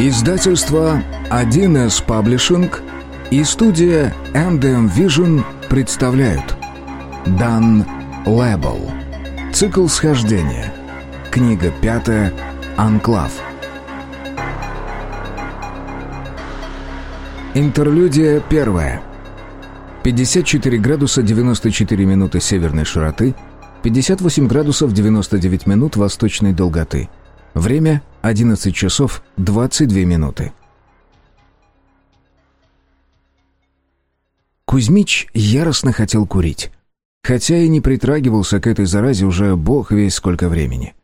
Издательство 1С Паблишинг и студия MDM Vision представляют Дан Лэбл. Цикл схождения. Книга пятая. Анклав Интерлюдия первая 54 градуса 94 минуты северной широты 58 градусов 99 минут восточной долготы Время 11 часов 22 минуты. Кузьмич яростно хотел курить. Хотя и не притрагивался к этой заразе уже бог весь сколько времени.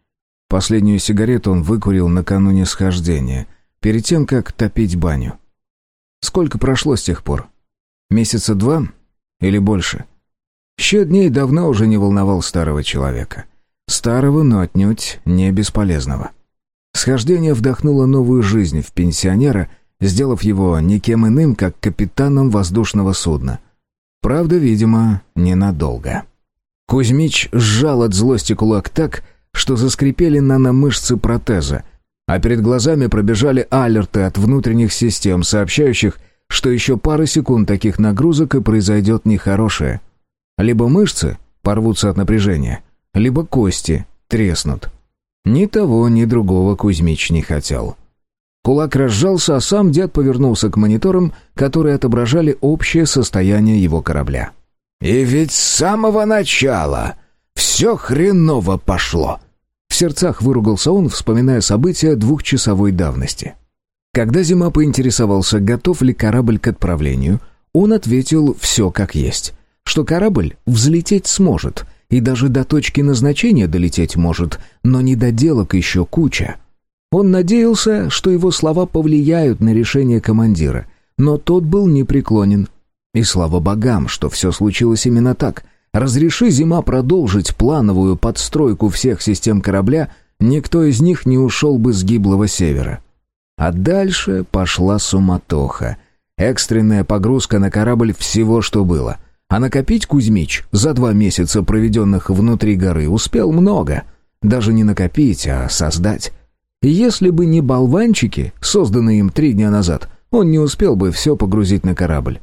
Последнюю сигарету он выкурил накануне схождения, перед тем, как топить баню. Сколько прошло с тех пор? Месяца два или больше? Счет дней давно уже не волновал старого человека. Старого, но отнюдь не бесполезного. Схождение вдохнуло новую жизнь в пенсионера, сделав его никем иным, как капитаном воздушного судна. Правда, видимо, ненадолго. Кузьмич сжал от злости кулак так, что заскрипели наномышцы протеза, а перед глазами пробежали алерты от внутренних систем, сообщающих, что еще пара секунд таких нагрузок и произойдет нехорошее. Либо мышцы порвутся от напряжения, либо кости треснут. Ни того, ни другого Кузьмич не хотел. Кулак разжался, а сам дед повернулся к мониторам, которые отображали общее состояние его корабля. «И ведь с самого начала все хреново пошло!» В сердцах выругался он, вспоминая события двухчасовой давности. Когда Зима поинтересовался, готов ли корабль к отправлению, он ответил «все как есть», что корабль взлететь сможет, и даже до точки назначения долететь может, но недоделок еще куча. Он надеялся, что его слова повлияют на решение командира, но тот был непреклонен. И слава богам, что все случилось именно так. Разреши зима продолжить плановую подстройку всех систем корабля, никто из них не ушел бы с гиблого севера. А дальше пошла суматоха. Экстренная погрузка на корабль всего, что было. А накопить Кузьмич за два месяца, проведенных внутри горы, успел много. Даже не накопить, а создать. Если бы не болванчики, созданные им три дня назад, он не успел бы все погрузить на корабль.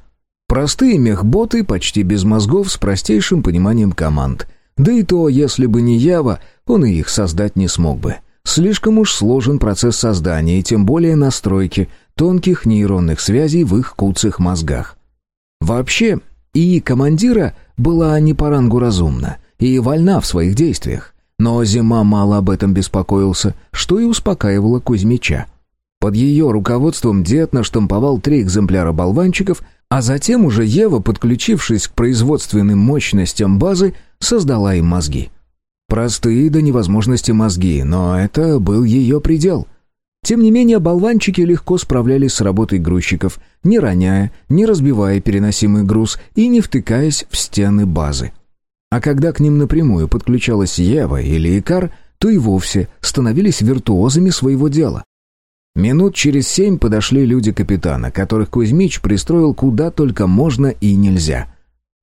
Простые мехботы, почти без мозгов, с простейшим пониманием команд. Да и то, если бы не Ява, он и их создать не смог бы. Слишком уж сложен процесс создания, и тем более настройки тонких нейронных связей в их куцых мозгах. Вообще, и командира была не по рангу разумна и вольна в своих действиях. Но Зима мало об этом беспокоился, что и успокаивало Кузьмича. Под ее руководством дед наштамповал три экземпляра болванчиков, а затем уже Ева, подключившись к производственным мощностям базы, создала им мозги. Простые до невозможности мозги, но это был ее предел. Тем не менее, болванчики легко справлялись с работой грузчиков, не роняя, не разбивая переносимый груз и не втыкаясь в стены базы. А когда к ним напрямую подключалась Ева или Икар, то и вовсе становились виртуозами своего дела. Минут через семь подошли люди капитана, которых Кузьмич пристроил куда только можно и нельзя.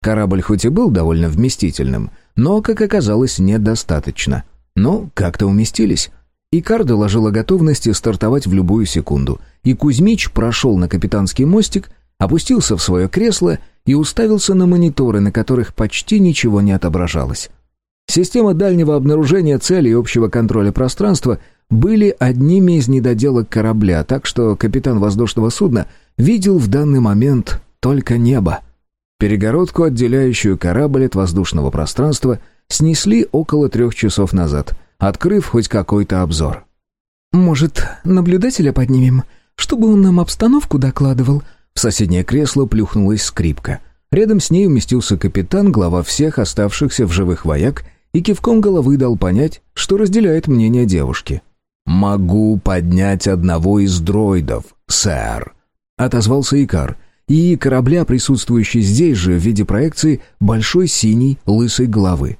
Корабль хоть и был довольно вместительным, но, как оказалось, недостаточно. Но как-то уместились. Икар доложил о готовности стартовать в любую секунду, и Кузьмич прошел на капитанский мостик, опустился в свое кресло и уставился на мониторы, на которых почти ничего не отображалось. Система дальнего обнаружения цели и общего контроля пространства были одними из недоделок корабля, так что капитан воздушного судна видел в данный момент только небо. Перегородку, отделяющую корабль от воздушного пространства, снесли около трех часов назад — открыв хоть какой-то обзор. «Может, наблюдателя поднимем, чтобы он нам обстановку докладывал?» В соседнее кресло плюхнулась скрипка. Рядом с ней уместился капитан, глава всех оставшихся в живых вояк, и кивком головы дал понять, что разделяет мнение девушки. «Могу поднять одного из дроидов, сэр», — отозвался Икар, и корабля, присутствующий здесь же в виде проекции большой синей лысой головы.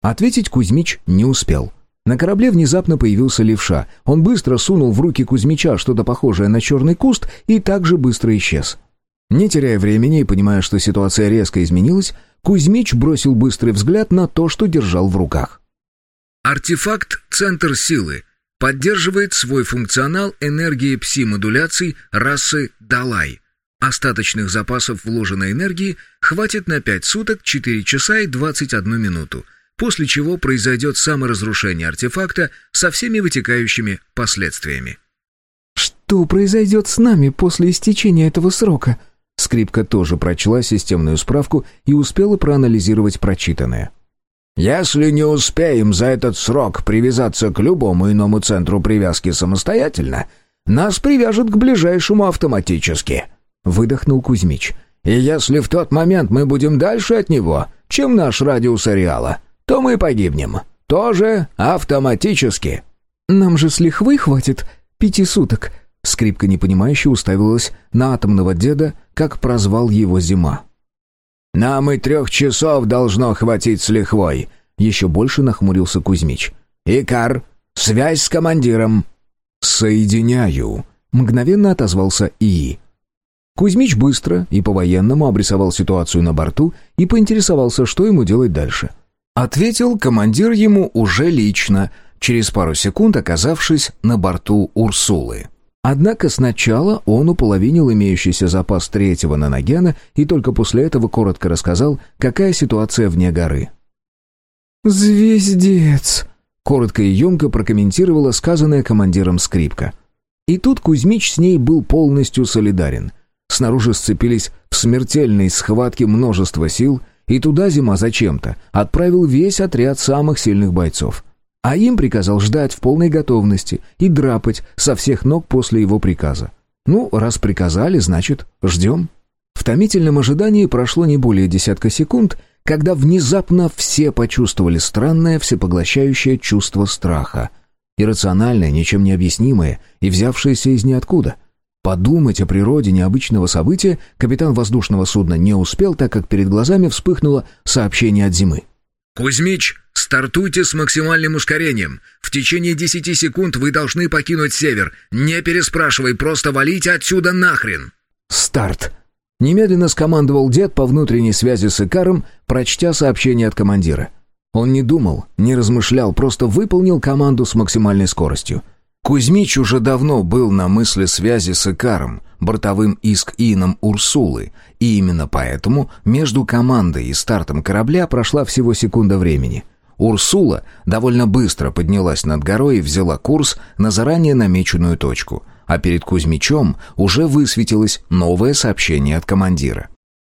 Ответить Кузьмич не успел — На корабле внезапно появился левша. Он быстро сунул в руки Кузьмича что-то похожее на черный куст и также быстро исчез. Не теряя времени и понимая, что ситуация резко изменилась, Кузьмич бросил быстрый взгляд на то, что держал в руках. Артефакт «Центр силы» поддерживает свой функционал энергии пси-модуляций расы Далай. Остаточных запасов вложенной энергии хватит на 5 суток, 4 часа и 21 минуту, после чего произойдет саморазрушение артефакта со всеми вытекающими последствиями. «Что произойдет с нами после истечения этого срока?» Скрипка тоже прочла системную справку и успела проанализировать прочитанное. «Если не успеем за этот срок привязаться к любому иному центру привязки самостоятельно, нас привяжут к ближайшему автоматически», — выдохнул Кузьмич. «И если в тот момент мы будем дальше от него, чем наш радиус ареала, то мы погибнем. Тоже автоматически». «Нам же с лихвой хватит пяти суток», Скрипка непонимающе уставилась на атомного деда, как прозвал его зима. «Нам и трех часов должно хватить с лихвой», — еще больше нахмурился Кузьмич. «Икар, связь с командиром». «Соединяю», — мгновенно отозвался ИИ. Кузьмич быстро и по-военному обрисовал ситуацию на борту и поинтересовался, что ему делать дальше. Ответил командир ему уже лично, через пару секунд оказавшись на борту Урсулы. Однако сначала он уполовинил имеющийся запас третьего наногена и только после этого коротко рассказал, какая ситуация вне горы. «Звездец!» — коротко и емко прокомментировала сказанная командиром скрипка. И тут Кузьмич с ней был полностью солидарен. Снаружи сцепились в смертельной схватке множество сил, и туда зима зачем-то отправил весь отряд самых сильных бойцов — а им приказал ждать в полной готовности и драпать со всех ног после его приказа. Ну, раз приказали, значит, ждем. В томительном ожидании прошло не более десятка секунд, когда внезапно все почувствовали странное всепоглощающее чувство страха. Иррациональное, ничем не объяснимое и взявшееся из ниоткуда. Подумать о природе необычного события капитан воздушного судна не успел, так как перед глазами вспыхнуло сообщение от зимы. «Кузьмич, стартуйте с максимальным ускорением. В течение десяти секунд вы должны покинуть север. Не переспрашивай, просто валите отсюда нахрен!» «Старт!» Немедленно скомандовал дед по внутренней связи с Икаром, прочтя сообщение от командира. Он не думал, не размышлял, просто выполнил команду с максимальной скоростью. Кузьмич уже давно был на мысли связи с Икаром, бортовым иск-ином Урсулы, и именно поэтому между командой и стартом корабля прошла всего секунда времени. Урсула довольно быстро поднялась над горой и взяла курс на заранее намеченную точку, а перед Кузьмичом уже высветилось новое сообщение от командира.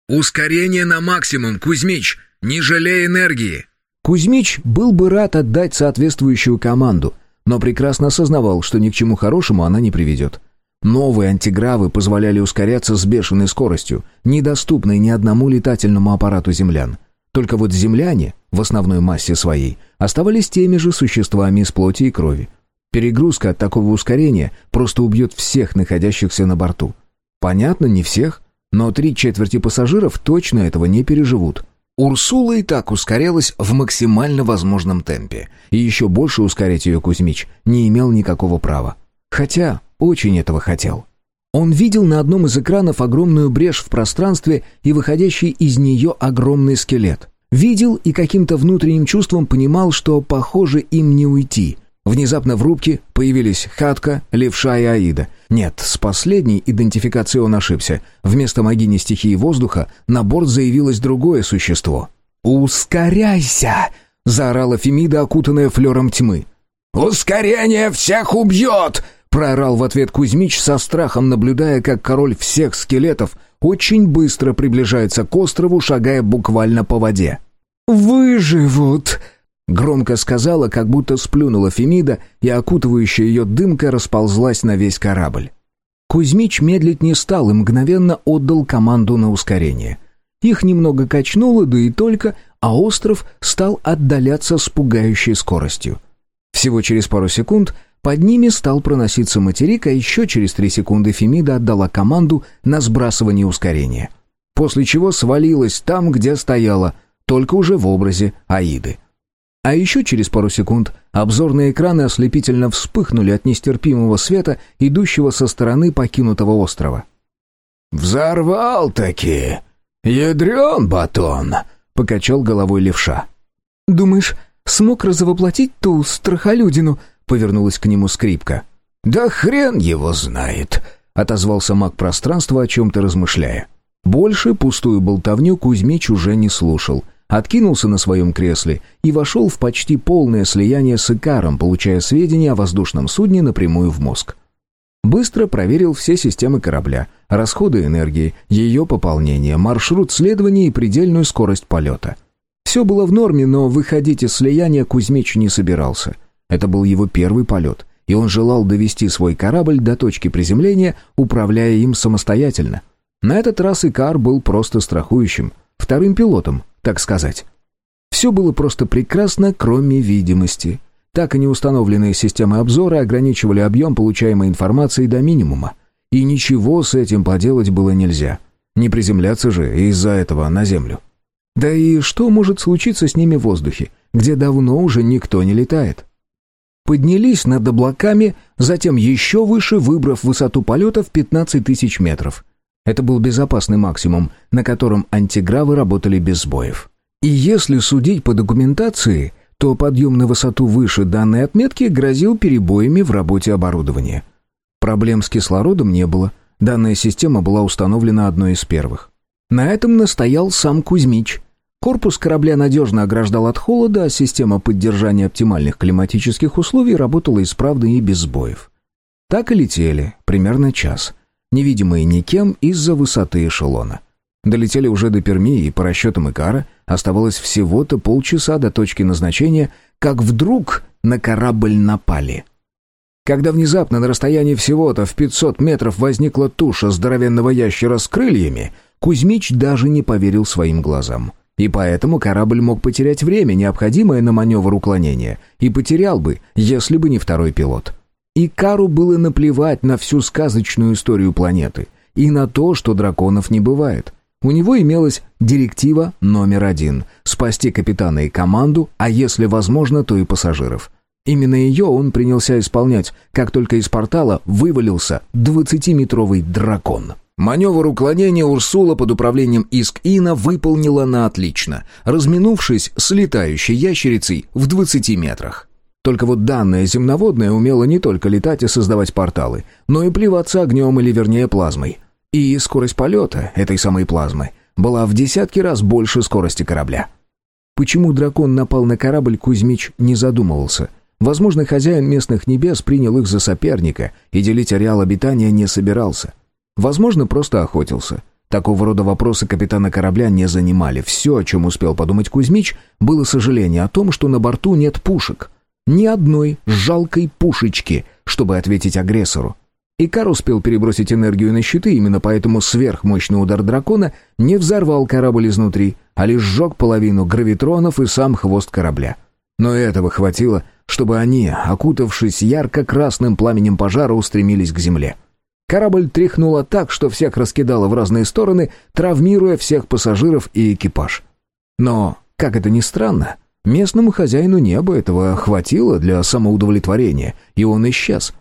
«Ускорение на максимум, Кузьмич! Не жалей энергии!» Кузьмич был бы рад отдать соответствующую команду, но прекрасно осознавал, что ни к чему хорошему она не приведет. Новые антигравы позволяли ускоряться с бешеной скоростью, недоступной ни одному летательному аппарату землян. Только вот земляне, в основной массе своей, оставались теми же существами из плоти и крови. Перегрузка от такого ускорения просто убьет всех находящихся на борту. Понятно, не всех, но три четверти пассажиров точно этого не переживут. Урсула и так ускорялась в максимально возможном темпе, и еще больше ускорить ее Кузьмич не имел никакого права. Хотя очень этого хотел. Он видел на одном из экранов огромную брешь в пространстве и выходящий из нее огромный скелет. Видел и каким-то внутренним чувством понимал, что, похоже, им не уйти. Внезапно в рубке появились Хатка, Левша и Аида. Нет, с последней идентификацией он ошибся. Вместо могини стихии воздуха на борт заявилось другое существо. «Ускоряйся!» — заорала Фемида, окутанная флером тьмы. «Ускорение всех убьет!» Проорал в ответ Кузьмич со страхом, наблюдая, как король всех скелетов очень быстро приближается к острову, шагая буквально по воде. «Выживут!» Громко сказала, как будто сплюнула Фемида, и окутывающая ее дымка расползлась на весь корабль. Кузьмич медлить не стал и мгновенно отдал команду на ускорение. Их немного качнуло, да и только, а остров стал отдаляться с пугающей скоростью. Всего через пару секунд под ними стал проноситься материк, а еще через три секунды Фемида отдала команду на сбрасывание ускорения. После чего свалилась там, где стояла, только уже в образе Аиды. А еще через пару секунд обзорные экраны ослепительно вспыхнули от нестерпимого света, идущего со стороны покинутого острова. «Взорвал-таки! Ядрен батон!» — покачал головой левша. «Думаешь, смог разовоплотить ту страхолюдину?» — повернулась к нему скрипка. «Да хрен его знает!» — отозвался маг пространства, о чем-то размышляя. Больше пустую болтовню Кузьмич уже не слушал — откинулся на своем кресле и вошел в почти полное слияние с Икаром, получая сведения о воздушном судне напрямую в мозг. Быстро проверил все системы корабля, расходы энергии, ее пополнение, маршрут следования и предельную скорость полета. Все было в норме, но выходить из слияния Кузьмич не собирался. Это был его первый полет, и он желал довести свой корабль до точки приземления, управляя им самостоятельно. На этот раз Икар был просто страхующим, вторым пилотом, так сказать. Все было просто прекрасно, кроме видимости. Так и не установленные системы обзора ограничивали объем получаемой информации до минимума. И ничего с этим поделать было нельзя. Не приземляться же из-за этого на Землю. Да и что может случиться с ними в воздухе, где давно уже никто не летает? Поднялись над облаками, затем еще выше, выбрав высоту полета в 15 тысяч метров. Это был безопасный максимум, на котором антигравы работали без сбоев. И если судить по документации, то подъем на высоту выше данной отметки грозил перебоями в работе оборудования. Проблем с кислородом не было, данная система была установлена одной из первых. На этом настоял сам Кузьмич. Корпус корабля надежно ограждал от холода, а система поддержания оптимальных климатических условий работала исправно и без сбоев. Так и летели, примерно час – невидимые никем из-за высоты эшелона. Долетели уже до Перми, и по расчетам Икара оставалось всего-то полчаса до точки назначения, как вдруг на корабль напали. Когда внезапно на расстоянии всего-то в 500 метров возникла туша здоровенного ящера с крыльями, Кузьмич даже не поверил своим глазам. И поэтому корабль мог потерять время, необходимое на маневр уклонения, и потерял бы, если бы не второй пилот. И Кару было наплевать на всю сказочную историю планеты и на то, что драконов не бывает. У него имелась директива номер один – спасти капитана и команду, а если возможно, то и пассажиров. Именно ее он принялся исполнять, как только из портала вывалился двадцатиметровый дракон. Маневр уклонения Урсула под управлением Иск-Ина выполнила на отлично, разминувшись с летающей ящерицей в 20 метрах. Только вот данная земноводная умела не только летать и создавать порталы, но и плеваться огнем или вернее плазмой. И скорость полета этой самой плазмы была в десятки раз больше скорости корабля. Почему дракон напал на корабль, Кузьмич не задумывался. Возможно, хозяин местных небес принял их за соперника и делить ареал обитания не собирался. Возможно, просто охотился. Такого рода вопросы капитана корабля не занимали. Все, о чем успел подумать Кузьмич, было сожаление о том, что на борту нет пушек — ни одной жалкой пушечки, чтобы ответить агрессору. Икар успел перебросить энергию на щиты, именно поэтому сверхмощный удар дракона не взорвал корабль изнутри, а лишь сжег половину гравитронов и сам хвост корабля. Но этого хватило, чтобы они, окутавшись ярко-красным пламенем пожара, устремились к земле. Корабль тряхнуло так, что всех раскидало в разные стороны, травмируя всех пассажиров и экипаж. Но, как это ни странно, Местному хозяину неба этого хватило для самоудовлетворения, и он исчез.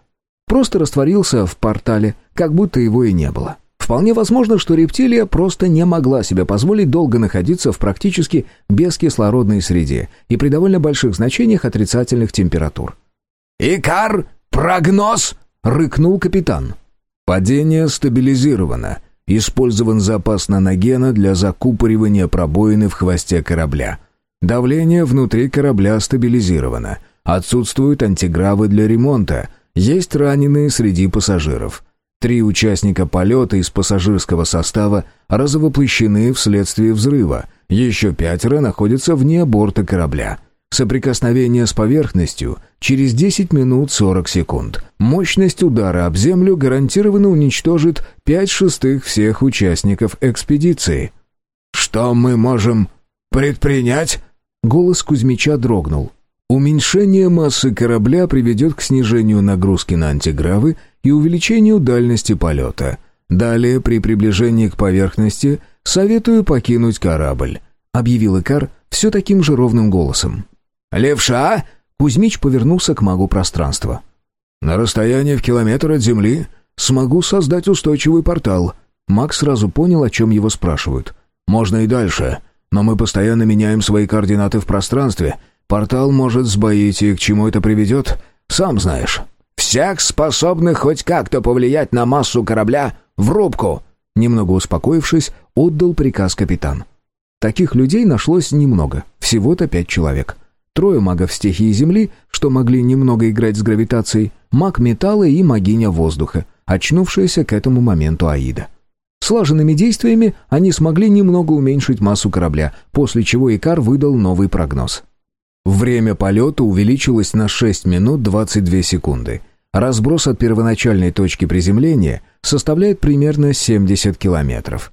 Просто растворился в портале, как будто его и не было. Вполне возможно, что рептилия просто не могла себе позволить долго находиться в практически бескислородной среде и при довольно больших значениях отрицательных температур. «Икар, прогноз!» — рыкнул капитан. «Падение стабилизировано. Использован запас наногена для закупоривания пробоины в хвосте корабля. Давление внутри корабля стабилизировано. Отсутствуют антигравы для ремонта. Есть раненые среди пассажиров. Три участника полета из пассажирского состава разовоплощены вследствие взрыва. Еще пятеро находятся вне борта корабля. Соприкосновение с поверхностью через 10 минут 40 секунд. Мощность удара об землю гарантированно уничтожит 5 шестых всех участников экспедиции. «Что мы можем предпринять?» Голос Кузьмича дрогнул. Уменьшение массы корабля приведет к снижению нагрузки на антигравы и увеличению дальности полета. Далее, при приближении к поверхности, советую покинуть корабль», — объявил Икар все таким же ровным голосом. «Левша?» Кузьмич повернулся к магу пространства. «На расстоянии в километр от Земли смогу создать устойчивый портал». Маг сразу понял, о чем его спрашивают. «Можно и дальше, но мы постоянно меняем свои координаты в пространстве. Портал может сбоить, и к чему это приведет, сам знаешь». «Всех способных хоть как-то повлиять на массу корабля в рубку!» Немного успокоившись, отдал приказ капитан. Таких людей нашлось немного, всего-то пять человек. Трое магов стихии Земли, что могли немного играть с гравитацией, маг металла и магиня воздуха, очнувшаяся к этому моменту Аида. Слаженными действиями они смогли немного уменьшить массу корабля, после чего Икар выдал новый прогноз. Время полета увеличилось на 6 минут 22 секунды. Разброс от первоначальной точки приземления составляет примерно 70 километров.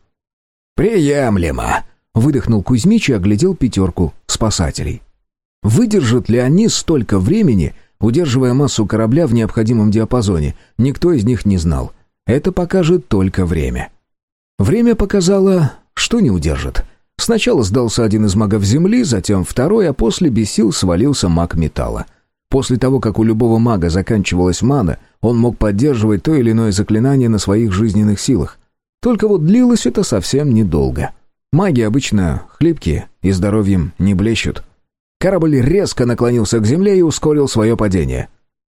«Приемлемо!» — выдохнул Кузьмич и оглядел пятерку спасателей. Выдержат ли они столько времени, удерживая массу корабля в необходимом диапазоне, никто из них не знал. Это покажет только время. Время показало, что не удержит. Сначала сдался один из магов Земли, затем второй, а после без сил свалился маг металла. После того, как у любого мага заканчивалась мана, он мог поддерживать то или иное заклинание на своих жизненных силах. Только вот длилось это совсем недолго. Маги обычно хлипкие и здоровьем не блещут. Корабль резко наклонился к земле и ускорил свое падение.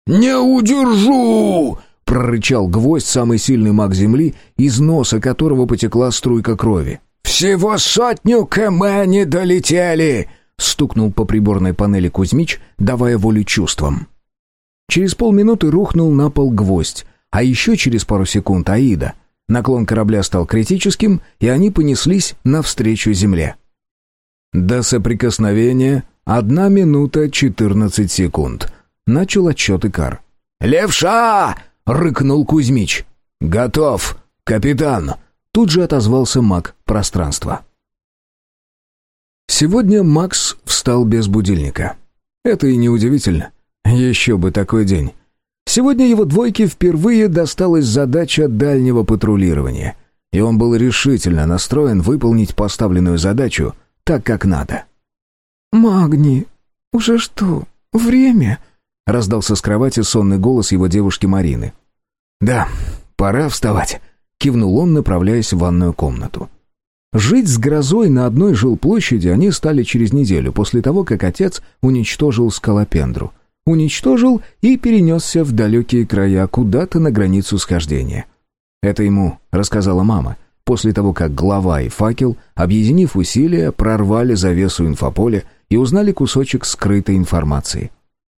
«Не удержу!» — прорычал гвоздь, самый сильный маг Земли, из носа которого потекла струйка крови. «Всего сотню км не долетели!» — стукнул по приборной панели Кузьмич, давая волю чувствам. Через полминуты рухнул на пол гвоздь, а еще через пару секунд Аида. Наклон корабля стал критическим, и они понеслись навстречу земле. До соприкосновения одна минута четырнадцать секунд. Начал отчет Икар. «Левша!» — рыкнул Кузьмич. «Готов, капитан!» Тут же отозвался маг пространства. Сегодня Макс встал без будильника. Это и неудивительно. Еще бы такой день. Сегодня его двойке впервые досталась задача дальнего патрулирования, и он был решительно настроен выполнить поставленную задачу так, как надо. «Магни, уже что, время?» — раздался с кровати сонный голос его девушки Марины. «Да, пора вставать», кивнул он, направляясь в ванную комнату. Жить с грозой на одной жилплощади они стали через неделю после того, как отец уничтожил скалопендру. Уничтожил и перенесся в далекие края, куда-то на границу схождения. Это ему рассказала мама, после того, как глава и факел, объединив усилия, прорвали завесу инфополя и узнали кусочек скрытой информации.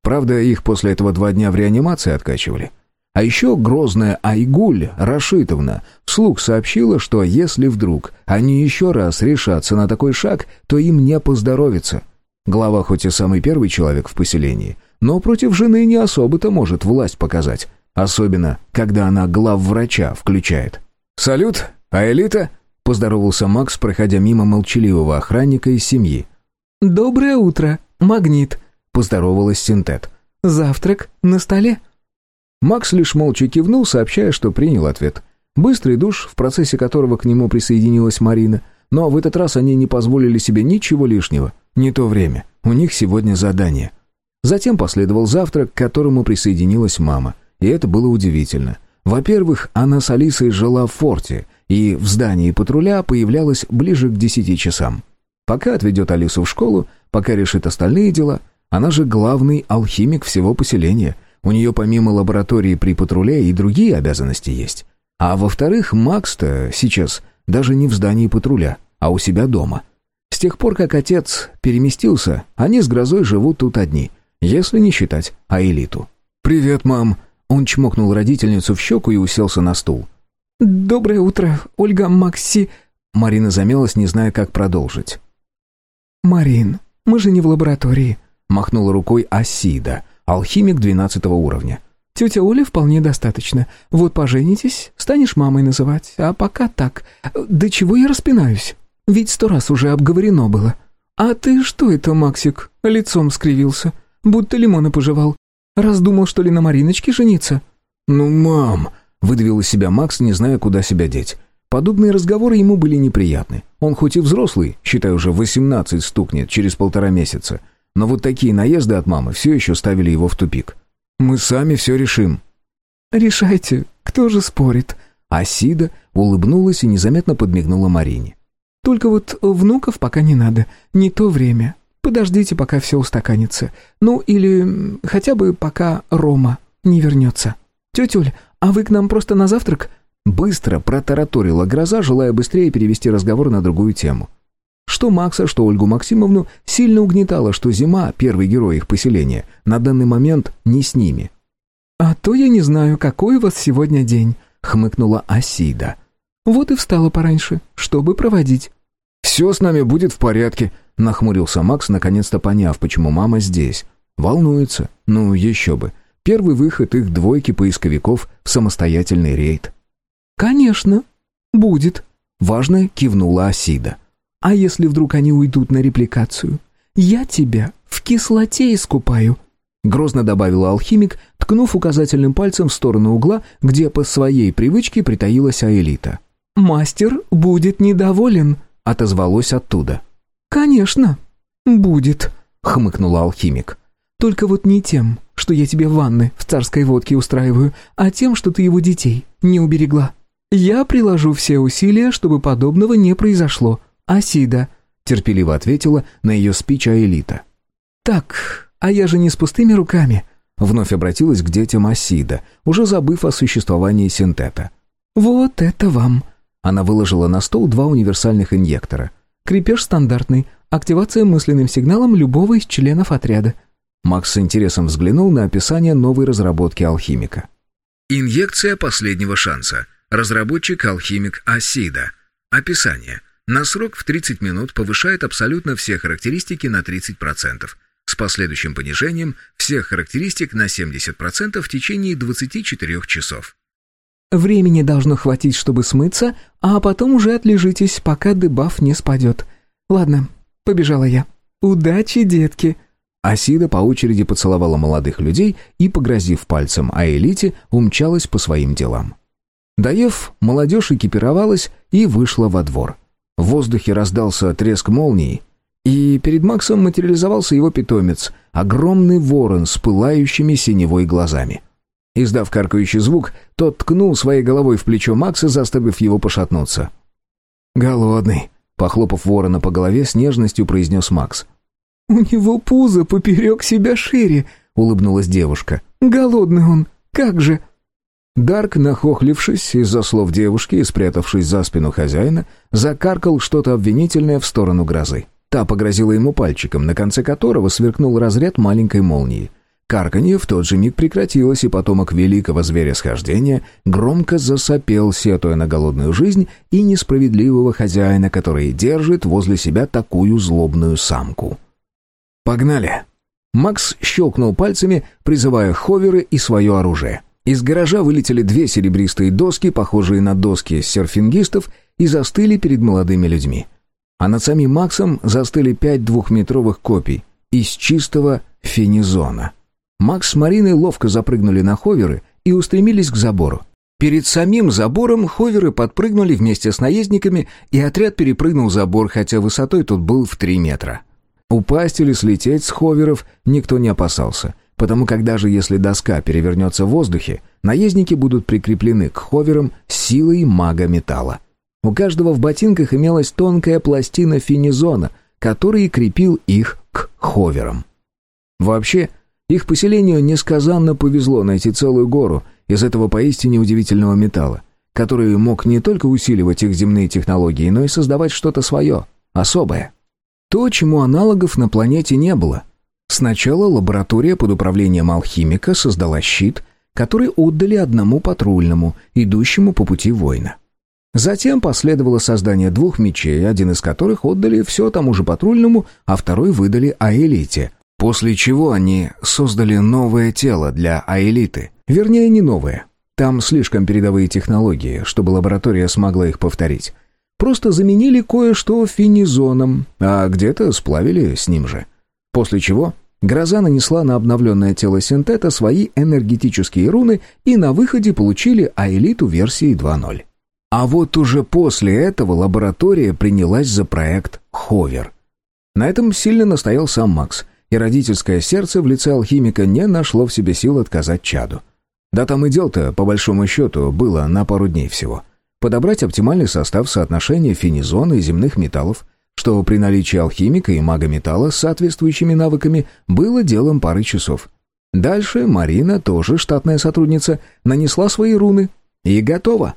Правда, их после этого два дня в реанимации откачивали. А еще грозная Айгуль Рашитовна вслух сообщила, что если вдруг они еще раз решатся на такой шаг, то им не поздоровится. Глава хоть и самый первый человек в поселении, но против жены не особо-то может власть показать. Особенно, когда она главврача включает. «Салют, а элита?» — поздоровался Макс, проходя мимо молчаливого охранника из семьи. «Доброе утро, Магнит», — поздоровалась Синтет. «Завтрак на столе?» Макс лишь молча кивнул, сообщая, что принял ответ. Быстрый душ, в процессе которого к нему присоединилась Марина, но в этот раз они не позволили себе ничего лишнего. Не то время. У них сегодня задание. Затем последовал завтрак, к которому присоединилась мама. И это было удивительно. Во-первых, она с Алисой жила в форте, и в здании патруля появлялась ближе к десяти часам. Пока отведет Алису в школу, пока решит остальные дела, она же главный алхимик всего поселения — у нее помимо лаборатории при патруле и другие обязанности есть. А во-вторых, Макс-то сейчас даже не в здании патруля, а у себя дома. С тех пор, как отец переместился, они с Грозой живут тут одни, если не считать Аэлиту. «Привет, мам!» Он чмокнул родительницу в щеку и уселся на стул. «Доброе утро, Ольга Макси...» Марина замялась, не зная, как продолжить. «Марин, мы же не в лаборатории», — махнула рукой Асида, Алхимик 12 уровня. Тетя Оля вполне достаточно. Вот поженитесь, станешь мамой называть. А пока так. Да чего я распинаюсь? Ведь сто раз уже обговорено было. А ты что это, Максик, лицом скривился? Будто лимона пожевал. Раздумал, что ли, на Мариночке жениться? Ну, мам, выдавил из себя Макс, не зная, куда себя деть. Подобные разговоры ему были неприятны. Он хоть и взрослый, считай уже 18 стукнет через полтора месяца, Но вот такие наезды от мамы все еще ставили его в тупик. «Мы сами все решим». «Решайте, кто же спорит?» Асида улыбнулась и незаметно подмигнула Марине. «Только вот внуков пока не надо, не то время. Подождите, пока все устаканится. Ну, или хотя бы пока Рома не вернется. Тетя а вы к нам просто на завтрак?» Быстро протараторила гроза, желая быстрее перевести разговор на другую тему. Что Макса, что Ольгу Максимовну сильно угнетало, что зима, первый герой их поселения, на данный момент не с ними. «А то я не знаю, какой у вас сегодня день», — хмыкнула Асида. «Вот и встала пораньше, чтобы проводить». «Все с нами будет в порядке», — нахмурился Макс, наконец-то поняв, почему мама здесь. Волнуется. Ну, еще бы. Первый выход их двойки поисковиков в самостоятельный рейд. «Конечно, будет», — важно кивнула Асида. «А если вдруг они уйдут на репликацию? Я тебя в кислоте искупаю», — грозно добавила алхимик, ткнув указательным пальцем в сторону угла, где по своей привычке притаилась Аэлита. «Мастер будет недоволен», — отозвалось оттуда. «Конечно, будет», — хмыкнула алхимик. «Только вот не тем, что я тебе ванны в царской водке устраиваю, а тем, что ты его детей не уберегла. Я приложу все усилия, чтобы подобного не произошло. Асида», — терпеливо ответила на ее спич Аэлита. «Так, а я же не с пустыми руками», — вновь обратилась к детям Асида, уже забыв о существовании синтета. «Вот это вам». Она выложила на стол два универсальных инъектора. «Крепеж стандартный, активация мысленным сигналом любого из членов отряда». Макс с интересом взглянул на описание новой разработки алхимика. Инъекция последнего шанса. Разработчик алхимик Асида. Описание. На срок в 30 минут повышает абсолютно все характеристики на 30%, с последующим понижением всех характеристик на 70% в течение 24 часов. Времени должно хватить, чтобы смыться, а потом уже отлежитесь, пока дебаф не спадет. Ладно, побежала я. Удачи, детки!» Асида по очереди поцеловала молодых людей и, погрозив пальцем Аэлите, умчалась по своим делам. Доев, молодежь экипировалась и вышла во двор. В воздухе раздался треск молнии, и перед Максом материализовался его питомец, огромный ворон с пылающими синевой глазами. Издав каркающий звук, тот ткнул своей головой в плечо Макса, заставив его пошатнуться. «Голодный», — похлопав ворона по голове, с нежностью произнес Макс. «У него пузо поперек себя шире», — улыбнулась девушка. «Голодный он, как же!» Дарк, нахохлившись из-за слов девушки и спрятавшись за спину хозяина, закаркал что-то обвинительное в сторону грозы. Та погрозила ему пальчиком, на конце которого сверкнул разряд маленькой молнии. Карканье в тот же миг прекратилось, и потомок великого зверя схождения громко засопел, сетуя на голодную жизнь и несправедливого хозяина, который держит возле себя такую злобную самку. «Погнали!» Макс щелкнул пальцами, призывая ховеры и свое оружие. Из гаража вылетели две серебристые доски, похожие на доски серфингистов, и застыли перед молодыми людьми. А над самим Максом застыли пять двухметровых копий из чистого фенизона. Макс с Мариной ловко запрыгнули на ховеры и устремились к забору. Перед самим забором ховеры подпрыгнули вместе с наездниками, и отряд перепрыгнул забор, хотя высотой тут был в три метра. Упасть или слететь с ховеров никто не опасался, потому как даже если доска перевернется в воздухе, наездники будут прикреплены к ховерам силой мага металла. У каждого в ботинках имелась тонкая пластина финизона, который крепил их к ховерам. Вообще, их поселению несказанно повезло найти целую гору из этого поистине удивительного металла, который мог не только усиливать их земные технологии, но и создавать что-то свое, особое. То, чему аналогов на планете не было. Сначала лаборатория под управлением алхимика создала щит, который отдали одному патрульному, идущему по пути воина. Затем последовало создание двух мечей, один из которых отдали все тому же патрульному, а второй выдали Аэлите, после чего они создали новое тело для Аэлиты. Вернее, не новое. Там слишком передовые технологии, чтобы лаборатория смогла их повторить. Просто заменили кое-что финизоном, а где-то сплавили с ним же. После чего гроза нанесла на обновленное тело синтета свои энергетические руны и на выходе получили аэлиту версии 2.0. А вот уже после этого лаборатория принялась за проект «Ховер». На этом сильно настоял сам Макс, и родительское сердце в лице алхимика не нашло в себе сил отказать чаду. Да там и дел-то, по большому счету, было на пару дней всего. Подобрать оптимальный состав соотношения фенизона и земных металлов, что при наличии алхимика и мага металла с соответствующими навыками было делом пары часов. Дальше Марина, тоже штатная сотрудница, нанесла свои руны. И готово.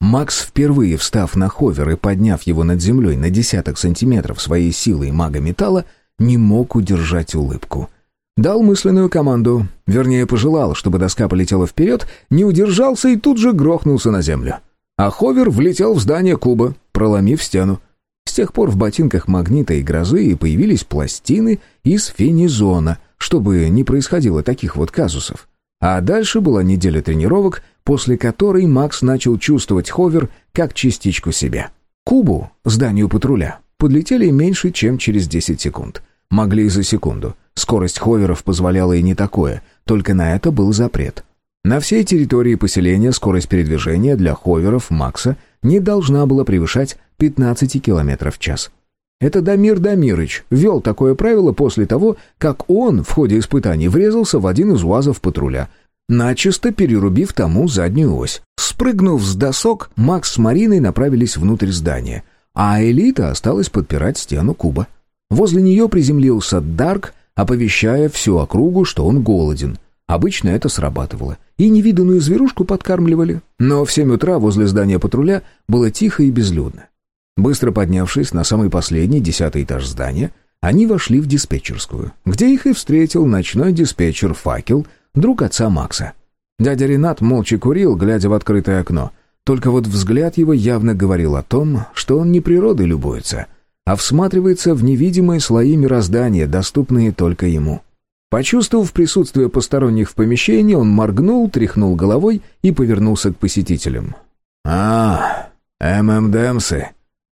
Макс, впервые встав на ховер и подняв его над землей на десяток сантиметров своей силой мага металла, не мог удержать улыбку. Дал мысленную команду, вернее, пожелал, чтобы доска полетела вперед, не удержался и тут же грохнулся на землю. А ховер влетел в здание куба, проломив стену. С тех пор в ботинках магнита и грозы появились пластины из фенизона, чтобы не происходило таких вот казусов. А дальше была неделя тренировок, после которой Макс начал чувствовать ховер как частичку себя. Кубу, зданию патруля, подлетели меньше, чем через 10 секунд. Могли и за секунду. Скорость ховеров позволяла и не такое, только на это был запрет. На всей территории поселения скорость передвижения для ховеров Макса не должна была превышать 15 км в час. Это Дамир Дамирыч ввел такое правило после того, как он в ходе испытаний врезался в один из УАЗов патруля, начисто перерубив тому заднюю ось. Спрыгнув с досок, Макс с Мариной направились внутрь здания, а элита осталась подпирать стену куба. Возле нее приземлился Дарк, оповещая всю округу, что он голоден. Обычно это срабатывало. И невиданную зверушку подкармливали. Но в семь утра возле здания патруля было тихо и безлюдно. Быстро поднявшись на самый последний, десятый этаж здания, они вошли в диспетчерскую, где их и встретил ночной диспетчер «Факел», друг отца Макса. Дядя Ренат молча курил, глядя в открытое окно. Только вот взгляд его явно говорил о том, что он не природой любуется, а всматривается в невидимые слои мироздания, доступные только ему. Почувствовав присутствие посторонних в помещении, он моргнул, тряхнул головой и повернулся к посетителям. «А, ММДМсы!»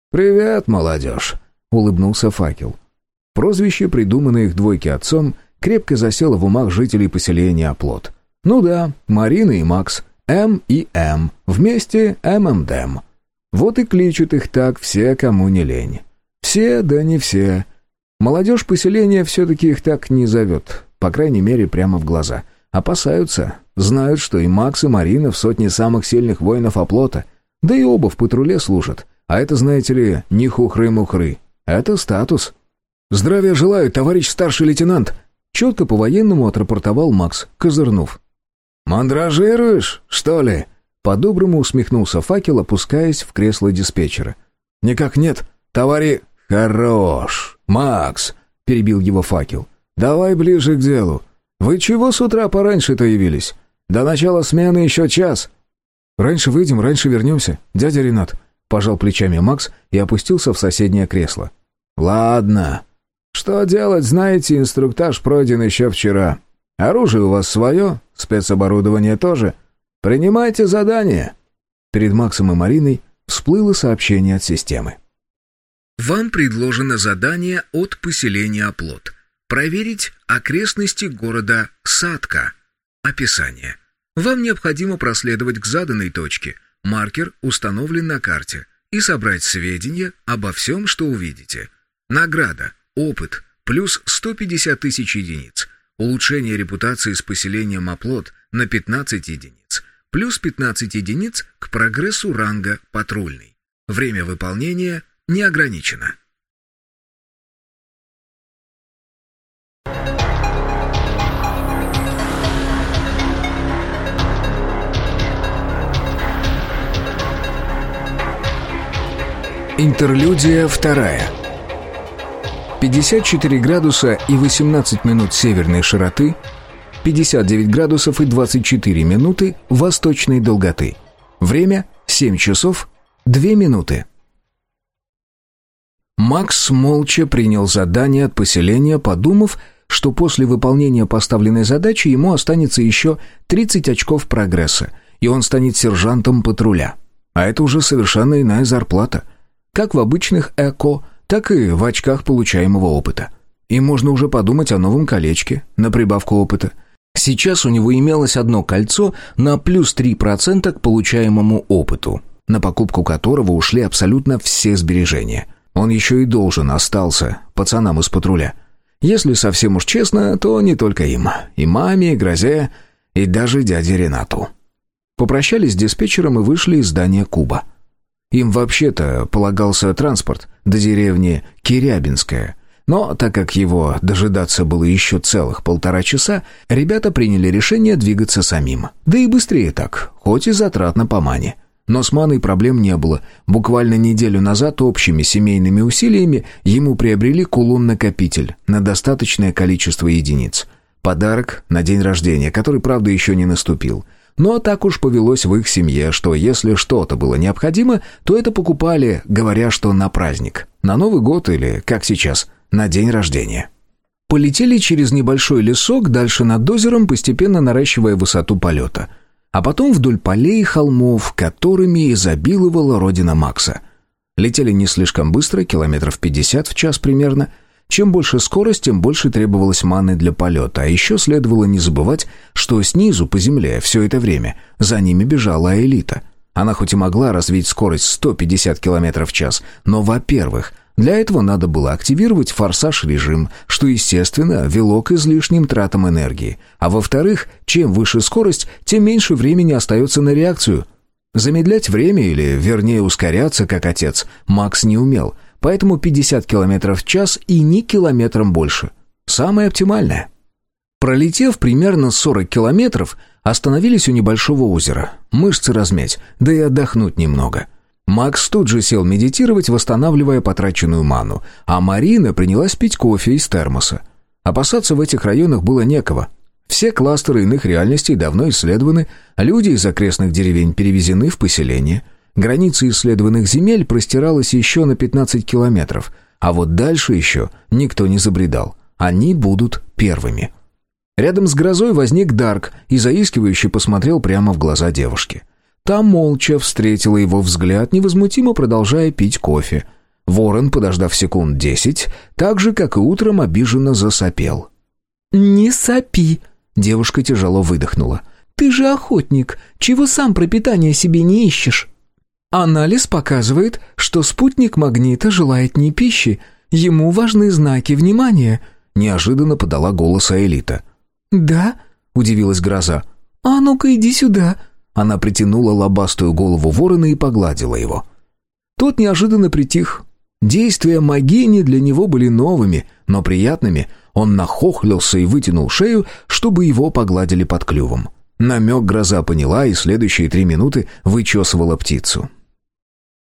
«Привет, молодежь!» — улыбнулся факел. Прозвище, придуманное их двойки отцом, крепко засело в умах жителей поселения Оплот. Ну да, Марина и Макс, М и М, вместе ММДМ. Вот и кличут их так все, кому не лень. Все, да не все. Молодежь поселения все-таки их так не зовет, по крайней мере, прямо в глаза. Опасаются, знают, что и Макс, и Марина в сотне самых сильных воинов оплота, да и оба в патруле служат. А это, знаете ли, не хухры-мухры. Это статус. «Здравия желаю, товарищ старший лейтенант!» Четко по-военному отрапортовал Макс, козырнув. «Мандражируешь, что ли?» По-доброму усмехнулся факел, опускаясь в кресло диспетчера. «Никак нет, товари...» «Хорош, Макс!» — перебил его факел. «Давай ближе к делу. Вы чего с утра пораньше-то явились? До начала смены еще час». «Раньше выйдем, раньше вернемся, дядя Ренат», Пожал плечами Макс и опустился в соседнее кресло. «Ладно. Что делать, знаете, инструктаж пройден еще вчера. Оружие у вас свое, спецоборудование тоже. Принимайте задание». Перед Максом и Мариной всплыло сообщение от системы. Вам предложено задание от поселения Оплот. Проверить окрестности города Садка. Описание. Вам необходимо проследовать к заданной точке – Маркер установлен на карте. И собрать сведения обо всем, что увидите. Награда. Опыт. Плюс 150 тысяч единиц. Улучшение репутации с поселением оплот на 15 единиц. Плюс 15 единиц к прогрессу ранга патрульный. Время выполнения не ограничено. Интерлюдия вторая. 54 градуса и 18 минут северной широты, 59 градусов и 24 минуты восточной долготы. Время 7 часов 2 минуты. Макс молча принял задание от поселения, подумав, что после выполнения поставленной задачи ему останется еще 30 очков прогресса, и он станет сержантом патруля. А это уже совершенно иная зарплата – как в обычных ЭКО, так и в очках получаемого опыта. И можно уже подумать о новом колечке на прибавку опыта. Сейчас у него имелось одно кольцо на плюс 3% к получаемому опыту, на покупку которого ушли абсолютно все сбережения. Он еще и должен остался пацанам из патруля. Если совсем уж честно, то не только им. И маме, и Грозе, и даже дяде Ренату. Попрощались с диспетчером и вышли из здания Куба. Им вообще-то полагался транспорт до деревни Кирябинская. Но так как его дожидаться было еще целых полтора часа, ребята приняли решение двигаться самим. Да и быстрее так, хоть и затратно по мане. Но с маной проблем не было. Буквально неделю назад общими семейными усилиями ему приобрели кулон-накопитель на достаточное количество единиц. Подарок на день рождения, который, правда, еще не наступил. Но так уж повелось в их семье, что если что-то было необходимо, то это покупали, говоря, что на праздник. На Новый год или, как сейчас, на день рождения. Полетели через небольшой лесок дальше над озером, постепенно наращивая высоту полета – а потом вдоль полей и холмов, которыми изобиловала родина Макса. Летели не слишком быстро, километров 50 в час примерно. Чем больше скорость, тем больше требовалось маны для полета, а еще следовало не забывать, что снизу по земле все это время за ними бежала элита. Она хоть и могла развить скорость 150 км в час, но, во-первых, для этого надо было активировать форсаж-режим, что, естественно, вело к излишним тратам энергии. А во-вторых, чем выше скорость, тем меньше времени остается на реакцию. Замедлять время или, вернее, ускоряться, как отец, Макс не умел, поэтому 50 км в час и ни километром больше. Самое оптимальное. Пролетев примерно 40 километров, остановились у небольшого озера. Мышцы размять, да и отдохнуть немного – Макс тут же сел медитировать, восстанавливая потраченную ману, а Марина принялась пить кофе из термоса. Опасаться в этих районах было некого. Все кластеры иных реальностей давно исследованы, люди из окрестных деревень перевезены в поселение. Граница исследованных земель простиралась еще на 15 километров, а вот дальше еще никто не забредал. Они будут первыми. Рядом с грозой возник Дарк и заискивающе посмотрел прямо в глаза девушки. Та молча встретила его взгляд, невозмутимо продолжая пить кофе. Ворон, подождав секунд десять, так же, как и утром, обиженно засопел. «Не сопи!» — девушка тяжело выдохнула. «Ты же охотник, чего сам пропитание себе не ищешь?» Анализ показывает, что спутник магнита желает не пищи, ему важны знаки внимания. Неожиданно подала голос Аэлита. «Да?» — удивилась Гроза. «А ну-ка иди сюда!» Она притянула лобастую голову ворона и погладила его. Тот неожиданно притих. Действия магини для него были новыми, но приятными. Он нахохлился и вытянул шею, чтобы его погладили под клювом. Намек гроза поняла и следующие три минуты вычесывала птицу.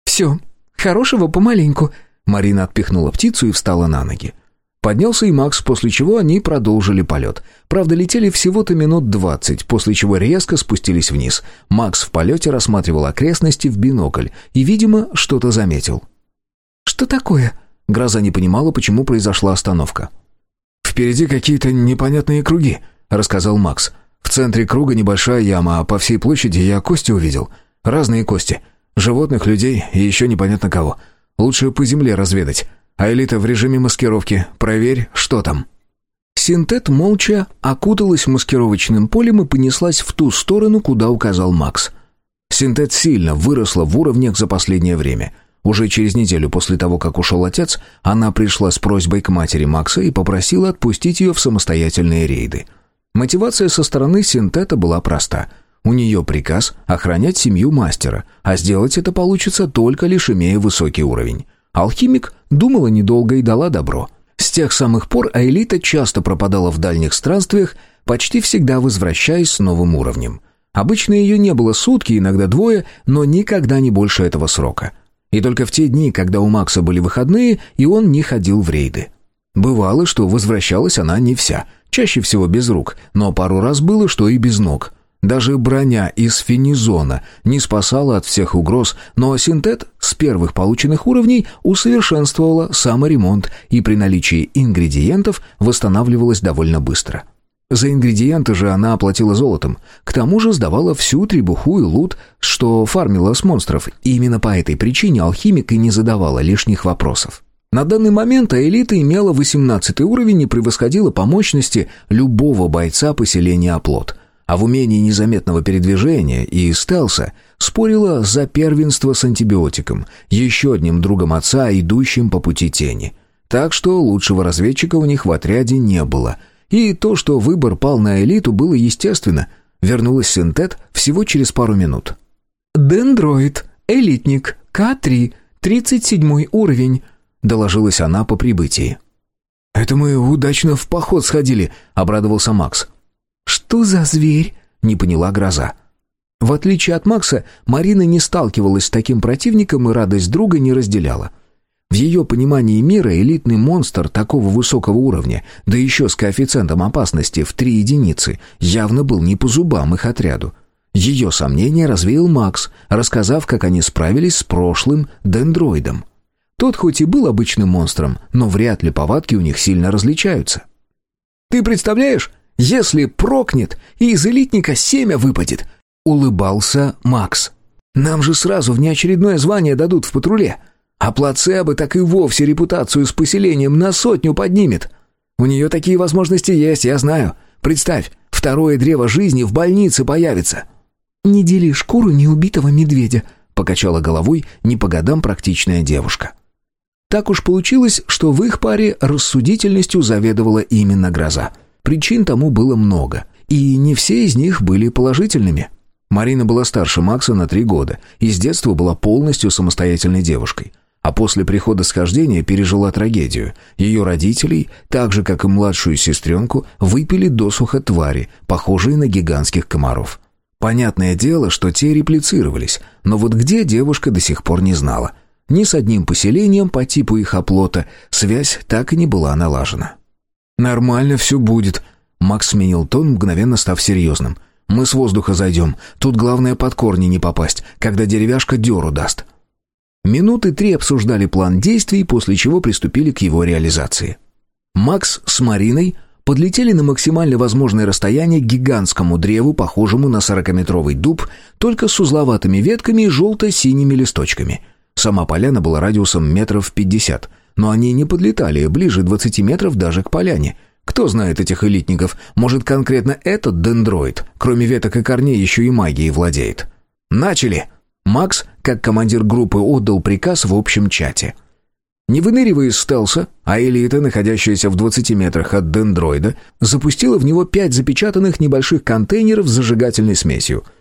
«Все, хорошего помаленьку», — Марина отпихнула птицу и встала на ноги. Поднялся и Макс, после чего они продолжили полет. Правда, летели всего-то минут двадцать, после чего резко спустились вниз. Макс в полете рассматривал окрестности в бинокль и, видимо, что-то заметил. «Что такое?» Гроза не понимала, почему произошла остановка. «Впереди какие-то непонятные круги», — рассказал Макс. «В центре круга небольшая яма, а по всей площади я кости увидел. Разные кости. Животных, людей и еще непонятно кого. Лучше по земле разведать. А элита в режиме маскировки. Проверь, что там». Синтет молча окуталась маскировочным полем и понеслась в ту сторону, куда указал Макс. Синтет сильно выросла в уровнях за последнее время. Уже через неделю после того, как ушел отец, она пришла с просьбой к матери Макса и попросила отпустить ее в самостоятельные рейды. Мотивация со стороны Синтета была проста. У нее приказ охранять семью мастера, а сделать это получится только лишь имея высокий уровень. Алхимик думала недолго и дала добро. С тех самых пор Аэлита часто пропадала в дальних странствиях, почти всегда возвращаясь с новым уровнем. Обычно ее не было сутки, иногда двое, но никогда не больше этого срока. И только в те дни, когда у Макса были выходные, и он не ходил в рейды. Бывало, что возвращалась она не вся, чаще всего без рук, но пару раз было, что и без ног. Даже броня из фенизона не спасала от всех угроз, но синтет с первых полученных уровней усовершенствовала саморемонт и при наличии ингредиентов восстанавливалась довольно быстро. За ингредиенты же она оплатила золотом. К тому же сдавала всю требуху и лут, что фармила с монстров. И именно по этой причине алхимик и не задавала лишних вопросов. На данный момент элита имела 18 уровень и превосходила по мощности любого бойца поселения Оплот – а в умении незаметного передвижения и стелса спорила за первенство с антибиотиком, еще одним другом отца, идущим по пути тени. так что лучшего разведчика у них в отряде не было. И то, что выбор пал на элиту, было естественно. Вернулась синтет всего через пару минут. «Дендроид, элитник, К-3, 37 уровень», — доложилась она по прибытии. «Это мы удачно в поход сходили», — обрадовался Макс. «Что за зверь?» — не поняла гроза. В отличие от Макса, Марина не сталкивалась с таким противником и радость друга не разделяла. В ее понимании мира элитный монстр такого высокого уровня, да еще с коэффициентом опасности в три единицы, явно был не по зубам их отряду. Ее сомнения развеял Макс, рассказав, как они справились с прошлым дендроидом. Тот хоть и был обычным монстром, но вряд ли повадки у них сильно различаются. «Ты представляешь, если прокнет, и из элитника семя выпадет!» — улыбался Макс. «Нам же сразу внеочередное звание дадут в патруле, а плацебо так и вовсе репутацию с поселением на сотню поднимет. У нее такие возможности есть, я знаю. Представь, второе древо жизни в больнице появится». «Не дели шкуру неубитого медведя», — покачала головой не по годам практичная девушка. Так уж получилось, что в их паре рассудительностью заведовала именно гроза. Причин тому было много, и не все из них были положительными. Марина была старше Макса на три года и с детства была полностью самостоятельной девушкой. А после прихода схождения пережила трагедию. Ее родителей, так же как и младшую сестренку, выпили досуха твари, похожие на гигантских комаров. Понятное дело, что те реплицировались, но вот где девушка до сих пор не знала – ни с одним поселением по типу их оплота связь так и не была налажена. «Нормально все будет», — Макс сменил тон, мгновенно став серьезным. «Мы с воздуха зайдем. Тут главное под корни не попасть, когда деревяшка деру даст». Минуты три обсуждали план действий, после чего приступили к его реализации. Макс с Мариной подлетели на максимально возможное расстояние к гигантскому древу, похожему на сорокаметровый дуб, только с узловатыми ветками и желто-синими листочками — Сама поляна была радиусом метров пятьдесят, но они не подлетали ближе двадцати метров даже к поляне. Кто знает этих элитников? Может, конкретно этот дендроид, кроме веток и корней, еще и магией владеет? Начали! Макс, как командир группы, отдал приказ в общем чате. Не выныривая из стелса, а элита, находящаяся в 20 метрах от дендроида, запустила в него пять запечатанных небольших контейнеров с зажигательной смесью —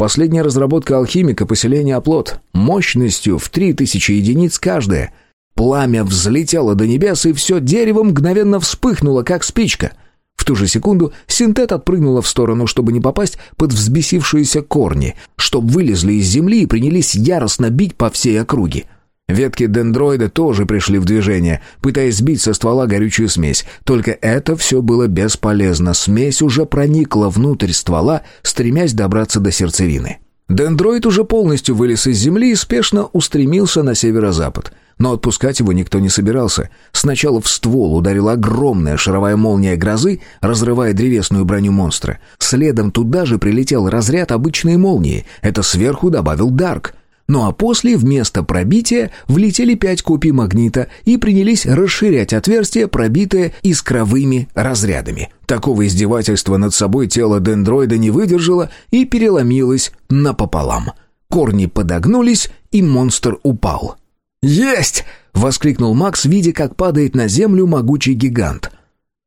Последняя разработка алхимика поселения оплот, мощностью в 3000 единиц каждая. Пламя взлетело до небес, и все дерево мгновенно вспыхнуло, как спичка. В ту же секунду синтет отпрыгнула в сторону, чтобы не попасть под взбесившиеся корни, чтоб вылезли из земли и принялись яростно бить по всей округе. Ветки дендроида тоже пришли в движение, пытаясь сбить со ствола горючую смесь. Только это все было бесполезно. Смесь уже проникла внутрь ствола, стремясь добраться до сердцевины. Дендроид уже полностью вылез из земли и спешно устремился на северо-запад. Но отпускать его никто не собирался. Сначала в ствол ударила огромная шаровая молния грозы, разрывая древесную броню монстра. Следом туда же прилетел разряд обычной молнии. Это сверху добавил Дарк. Ну а после вместо пробития влетели пять копий магнита и принялись расширять отверстие, пробитое искровыми разрядами. Такого издевательства над собой тело дендроида не выдержало и переломилось напополам. Корни подогнулись, и монстр упал. «Есть!» — воскликнул Макс, видя, как падает на землю могучий гигант.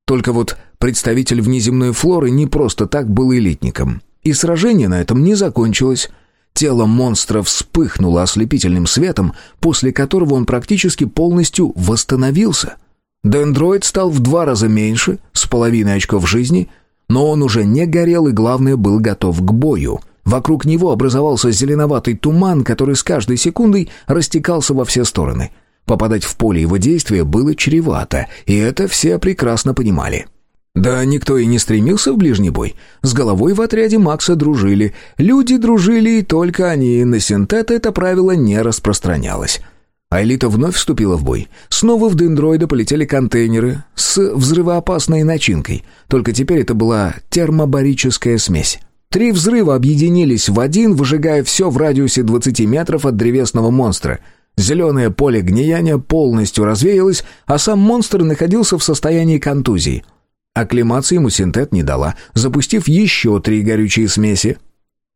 Только вот представитель внеземной флоры не просто так был элитником. И сражение на этом не закончилось. Тело монстра вспыхнуло ослепительным светом, после которого он практически полностью восстановился. Дендроид стал в два раза меньше, с половиной очков жизни, но он уже не горел и, главное, был готов к бою. Вокруг него образовался зеленоватый туман, который с каждой секундой растекался во все стороны. Попадать в поле его действия было чревато, и это все прекрасно понимали. Да никто и не стремился в ближний бой. С головой в отряде Макса дружили. Люди дружили, и только они. На синтета это правило не распространялось. А элита вновь вступила в бой. Снова в дендроида полетели контейнеры с взрывоопасной начинкой. Только теперь это была термобарическая смесь. Три взрыва объединились в один, выжигая все в радиусе 20 метров от древесного монстра. Зеленое поле гнияния полностью развеялось, а сам монстр находился в состоянии контузии – Акклимации ему синтет не дала, запустив еще три горючие смеси.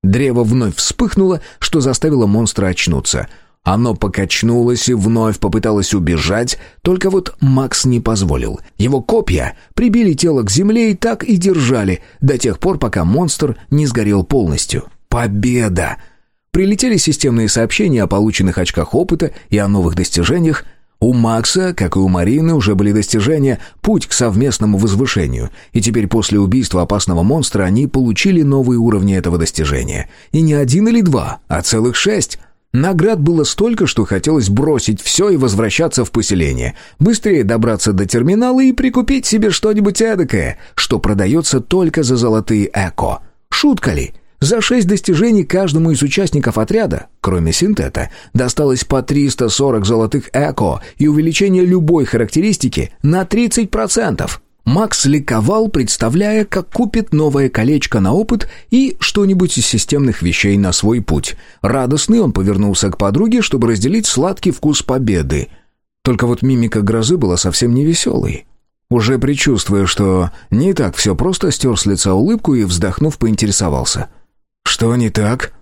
Древо вновь вспыхнуло, что заставило монстра очнуться. Оно покачнулось и вновь попыталось убежать, только вот Макс не позволил. Его копья прибили тело к земле и так и держали, до тех пор, пока монстр не сгорел полностью. Победа! Прилетели системные сообщения о полученных очках опыта и о новых достижениях. У Макса, как и у Марины, уже были достижения, путь к совместному возвышению. И теперь после убийства опасного монстра они получили новые уровни этого достижения. И не один или два, а целых шесть. Наград было столько, что хотелось бросить все и возвращаться в поселение. Быстрее добраться до терминала и прикупить себе что-нибудь эдакое, что продается только за золотые эко. Шутка ли? За шесть достижений каждому из участников отряда, кроме синтета, досталось по 340 золотых эко и увеличение любой характеристики на 30%. Макс ликовал, представляя, как купит новое колечко на опыт и что-нибудь из системных вещей на свой путь. Радостный он повернулся к подруге, чтобы разделить сладкий вкус победы. Только вот мимика грозы была совсем не веселой. Уже предчувствуя, что не так все просто, стер с лица улыбку и, вздохнув, поинтересовался. «Что не так?»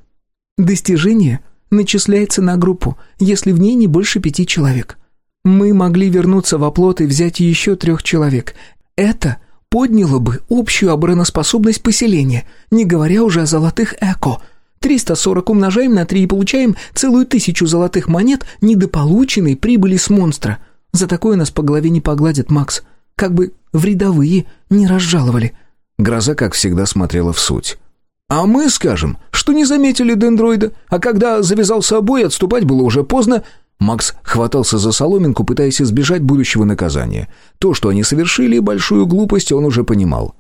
«Достижение начисляется на группу, если в ней не больше пяти человек». Мы могли вернуться в оплот и взять еще трех человек. Это подняло бы общую обороноспособность поселения, не говоря уже о золотых эко. 340 умножаем на 3 и получаем целую тысячу золотых монет недополученной прибыли с монстра. За такое нас по голове не погладят, Макс. Как бы в рядовые не разжаловали». Гроза, как всегда, смотрела в суть. «А мы скажем, что не заметили дендроида, а когда завязался бой, отступать было уже поздно, Макс хватался за соломинку, пытаясь избежать будущего наказания. То, что они совершили большую глупость, он уже понимал.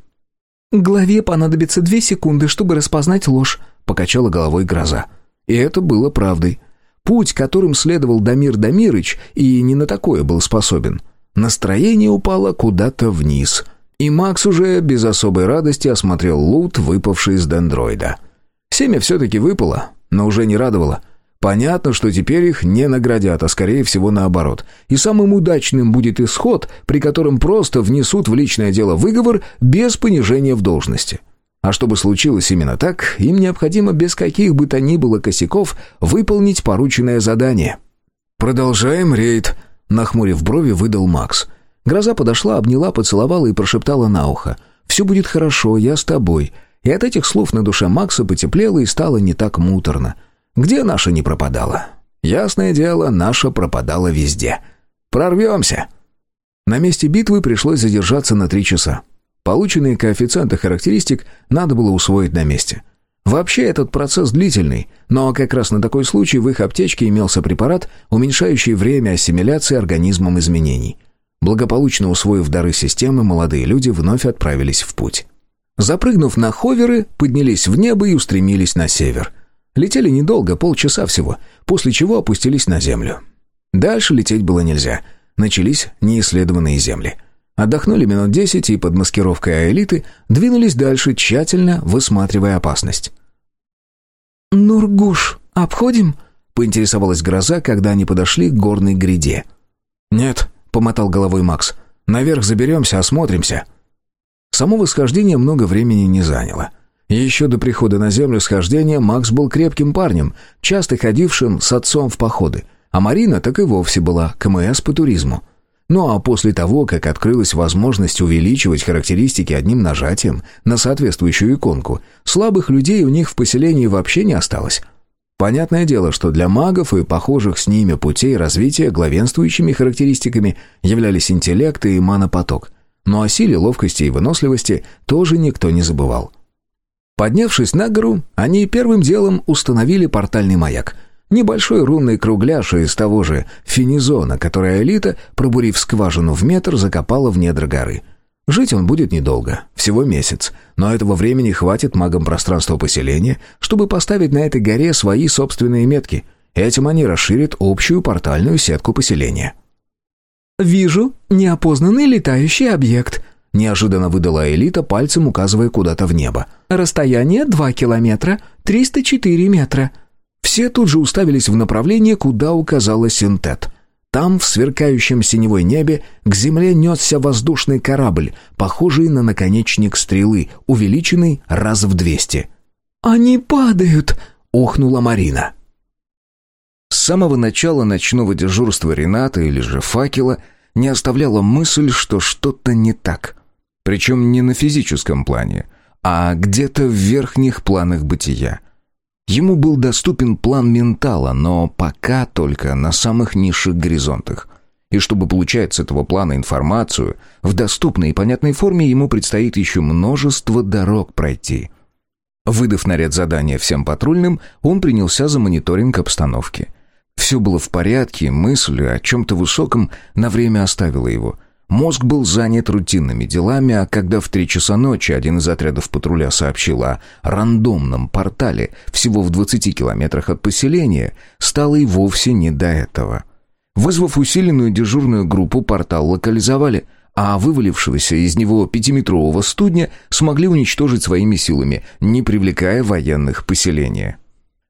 «Главе понадобится две секунды, чтобы распознать ложь», — покачала головой гроза. И это было правдой. Путь, которым следовал Дамир Дамирыч, и не на такое был способен. Настроение упало куда-то вниз. И Макс уже без особой радости осмотрел лут, выпавший из дендроида. Семя все-таки выпало, но уже не радовало — Понятно, что теперь их не наградят, а скорее всего наоборот. И самым удачным будет исход, при котором просто внесут в личное дело выговор без понижения в должности. А чтобы случилось именно так, им необходимо без каких бы то ни было косяков выполнить порученное задание. «Продолжаем рейд», — нахмурив брови, выдал Макс. Гроза подошла, обняла, поцеловала и прошептала на ухо. «Все будет хорошо, я с тобой». И от этих слов на душе Макса потеплело и стало не так муторно. Где наша не пропадала? Ясное дело, наша пропадала везде. Прорвемся!» На месте битвы пришлось задержаться на три часа. Полученные коэффициенты характеристик надо было усвоить на месте. Вообще этот процесс длительный, но как раз на такой случай в их аптечке имелся препарат, уменьшающий время ассимиляции организмом изменений. Благополучно усвоив дары системы, молодые люди вновь отправились в путь. Запрыгнув на ховеры, поднялись в небо и устремились на север – Летели недолго, полчаса всего, после чего опустились на землю. Дальше лететь было нельзя. Начались неисследованные земли. Отдохнули минут десять и под маскировкой аэлиты двинулись дальше, тщательно высматривая опасность. «Нургуш, обходим?» — поинтересовалась гроза, когда они подошли к горной гряде. «Нет», — помотал головой Макс. «Наверх заберемся, осмотримся». Само восхождение много времени не заняло. Еще до прихода на землю схождения Макс был крепким парнем, часто ходившим с отцом в походы, а Марина так и вовсе была КМС по туризму. Ну а после того, как открылась возможность увеличивать характеристики одним нажатием на соответствующую иконку, слабых людей у них в поселении вообще не осталось. Понятное дело, что для магов и похожих с ними путей развития главенствующими характеристиками являлись интеллект и манопоток. Но о силе, ловкости и выносливости тоже никто не забывал. Поднявшись на гору, они первым делом установили портальный маяк. Небольшой рунный кругляш из того же финизона, который элита, пробурив скважину в метр, закопала в недра горы. Жить он будет недолго, всего месяц, но этого времени хватит магам пространства поселения, чтобы поставить на этой горе свои собственные метки. Этим они расширят общую портальную сетку поселения. «Вижу неопознанный летающий объект», Неожиданно выдала Элита, пальцем указывая куда-то в небо. «Расстояние 2 километра, 304 метра». Все тут же уставились в направлении, куда указала синтет. Там, в сверкающем синевой небе, к земле несся воздушный корабль, похожий на наконечник стрелы, увеличенный раз в двести. «Они падают!» — охнула Марина. С самого начала ночного дежурства Рената или же факела не оставляла мысль, что что-то не так. Причем не на физическом плане, а где-то в верхних планах бытия. Ему был доступен план ментала, но пока только на самых низших горизонтах. И чтобы получать с этого плана информацию в доступной и понятной форме, ему предстоит еще множество дорог пройти. Выдав наряд задания всем патрульным, он принялся за мониторинг обстановки. Все было в порядке, мысль о чем-то высоком на время оставила его. Мозг был занят рутинными делами, а когда в три часа ночи один из отрядов патруля сообщил о рандомном портале всего в 20 километрах от поселения, стало и вовсе не до этого. Вызвав усиленную дежурную группу, портал локализовали, а вывалившегося из него пятиметрового студня смогли уничтожить своими силами, не привлекая военных поселения.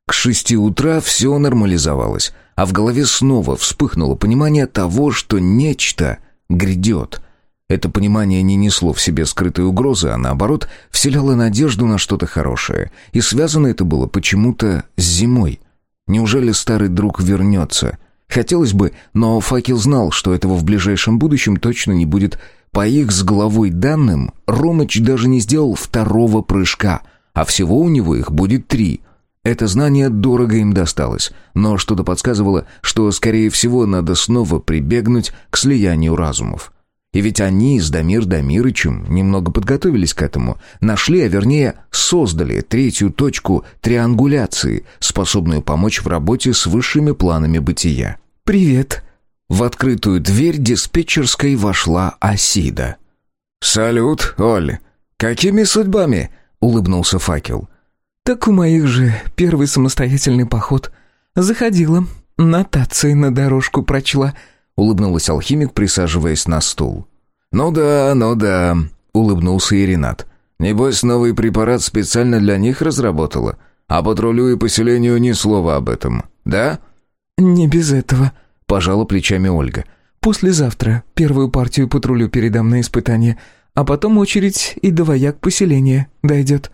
К шести утра все нормализовалось, а в голове снова вспыхнуло понимание того, что нечто грядет. Это понимание не несло в себе скрытой угрозы, а наоборот вселяло надежду на что-то хорошее. И связано это было почему-то с зимой. Неужели старый друг вернется? Хотелось бы, но Факел знал, что этого в ближайшем будущем точно не будет. По их с головой данным, Ромыч даже не сделал второго прыжка, а всего у него их будет три — это знание дорого им досталось, но что-то подсказывало, что, скорее всего, надо снова прибегнуть к слиянию разумов. И ведь они с Дамир Дамирычем немного подготовились к этому, нашли, а вернее создали третью точку триангуляции, способную помочь в работе с высшими планами бытия. «Привет!» В открытую дверь диспетчерской вошла Асида. «Салют, Оль! Какими судьбами?» — улыбнулся факел. «Так у моих же первый самостоятельный поход. Заходила, нотации на дорожку прочла», — улыбнулась алхимик, присаживаясь на стул. «Ну да, ну да», — улыбнулся и Ренат. «Небось, новый препарат специально для них разработала, а патрулю и поселению ни слова об этом, да?» «Не без этого», — пожала плечами Ольга. «Послезавтра первую партию патрулю передам на испытание, а потом очередь и до вояк поселения дойдет».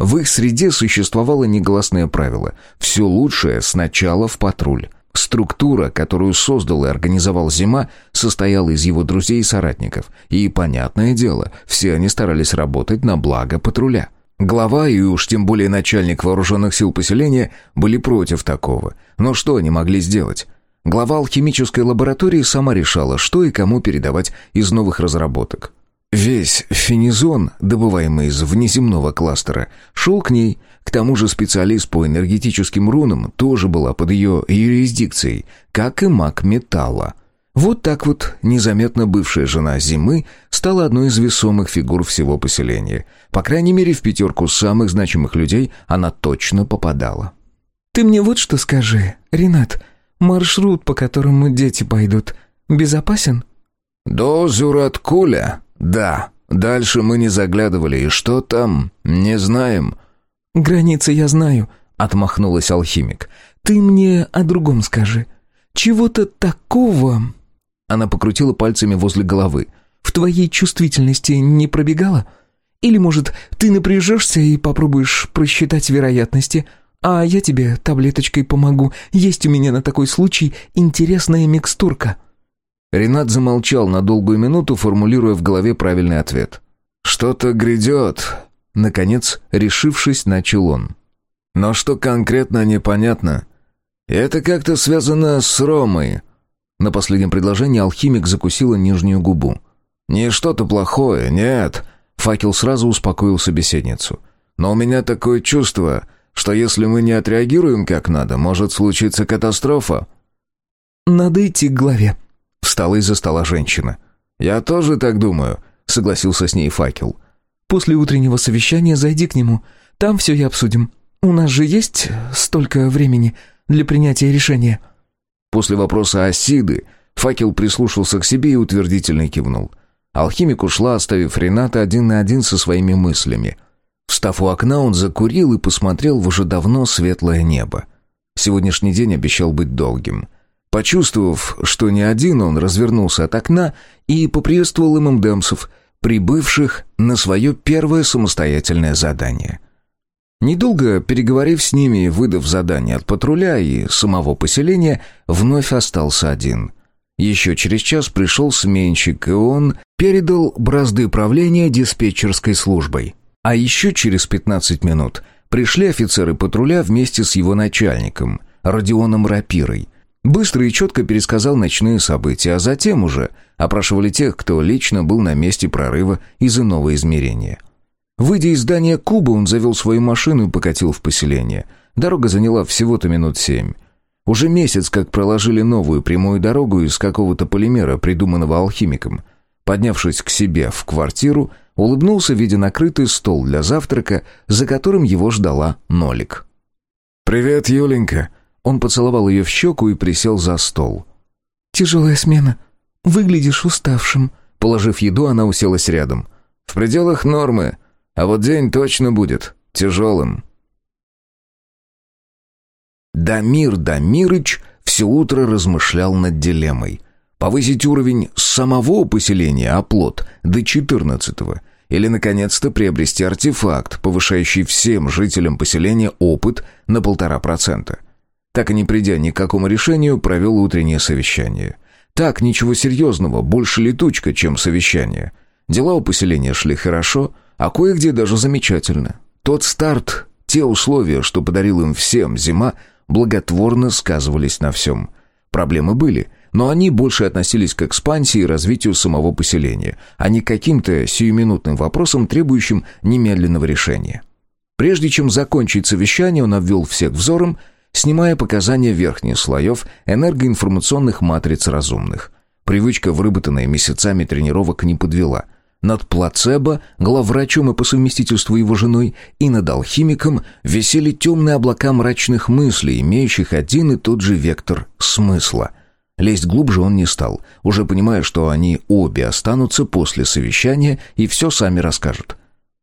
В их среде существовало негласное правило «все лучшее сначала в патруль». Структура, которую создал и организовал Зима, состояла из его друзей и соратников. И, понятное дело, все они старались работать на благо патруля. Глава и уж тем более начальник вооруженных сил поселения были против такого. Но что они могли сделать? Глава алхимической лаборатории сама решала, что и кому передавать из новых разработок. Весь фенизон, добываемый из внеземного кластера, шел к ней. К тому же специалист по энергетическим рунам тоже была под ее юрисдикцией, как и маг металла. Вот так вот незаметно бывшая жена Зимы стала одной из весомых фигур всего поселения. По крайней мере, в пятерку самых значимых людей она точно попадала. «Ты мне вот что скажи, Ренат, маршрут, по которому дети пойдут, безопасен?» «До Зюраткуля», «Да, дальше мы не заглядывали, и что там, не знаем». «Границы я знаю», — отмахнулась алхимик. «Ты мне о другом скажи. Чего-то такого...» Она покрутила пальцами возле головы. «В твоей чувствительности не пробегало? Или, может, ты напряжешься и попробуешь просчитать вероятности, а я тебе таблеточкой помогу. Есть у меня на такой случай интересная микстурка». Ренат замолчал на долгую минуту, формулируя в голове правильный ответ. «Что-то грядет», — наконец, решившись, начал он. «Но что конкретно, непонятно. Это как-то связано с Ромой». На последнем предложении алхимик закусила нижнюю губу. «Не что-то плохое, нет». Факел сразу успокоил собеседницу. «Но у меня такое чувство, что если мы не отреагируем как надо, может случиться катастрофа». «Надо идти к главе», Встала из-за стола женщина. «Я тоже так думаю», — согласился с ней факел. «После утреннего совещания зайди к нему. Там все и обсудим. У нас же есть столько времени для принятия решения». После вопроса Асиды факел прислушался к себе и утвердительно кивнул. Алхимик ушла, оставив Рената один на один со своими мыслями. Встав у окна, он закурил и посмотрел в уже давно светлое небо. Сегодняшний день обещал быть долгим — Почувствовав, что не один, он развернулся от окна и поприветствовал ММДемсов, прибывших на свое первое самостоятельное задание. Недолго переговорив с ними и выдав задание от патруля и самого поселения, вновь остался один. Еще через час пришел сменщик, и он передал бразды правления диспетчерской службой. А еще через 15 минут пришли офицеры патруля вместе с его начальником, Родионом Рапирой. Быстро и четко пересказал ночные события, а затем уже опрашивали тех, кто лично был на месте прорыва из иного измерения. Выйдя из здания Куба, он завел свою машину и покатил в поселение. Дорога заняла всего-то минут семь. Уже месяц как проложили новую прямую дорогу из какого-то полимера, придуманного алхимиком. Поднявшись к себе в квартиру, улыбнулся, видя накрытый стол для завтрака, за которым его ждала Нолик. «Привет, Юленька!» Он поцеловал ее в щеку и присел за стол. «Тяжелая смена. Выглядишь уставшим». Положив еду, она уселась рядом. «В пределах нормы, а вот день точно будет тяжелым». Дамир Дамирыч все утро размышлял над дилеммой. Повысить уровень самого поселения оплот до 14-го или, наконец-то, приобрести артефакт, повышающий всем жителям поселения опыт на полтора процента. Так и не придя ни к какому решению, провел утреннее совещание. Так, ничего серьезного, больше летучка, чем совещание. Дела у поселения шли хорошо, а кое-где даже замечательно. Тот старт, те условия, что подарил им всем зима, благотворно сказывались на всем. Проблемы были, но они больше относились к экспансии и развитию самого поселения, а не к каким-то сиюминутным вопросам, требующим немедленного решения. Прежде чем закончить совещание, он обвел всех взором, снимая показания верхних слоев энергоинформационных матриц разумных. Привычка, выработанная месяцами тренировок, не подвела – над плацебо, главврачом и по совместительству его женой, и над алхимиком висели темные облака мрачных мыслей, имеющих один и тот же вектор смысла. Лезть глубже он не стал, уже понимая, что они обе останутся после совещания и все сами расскажут.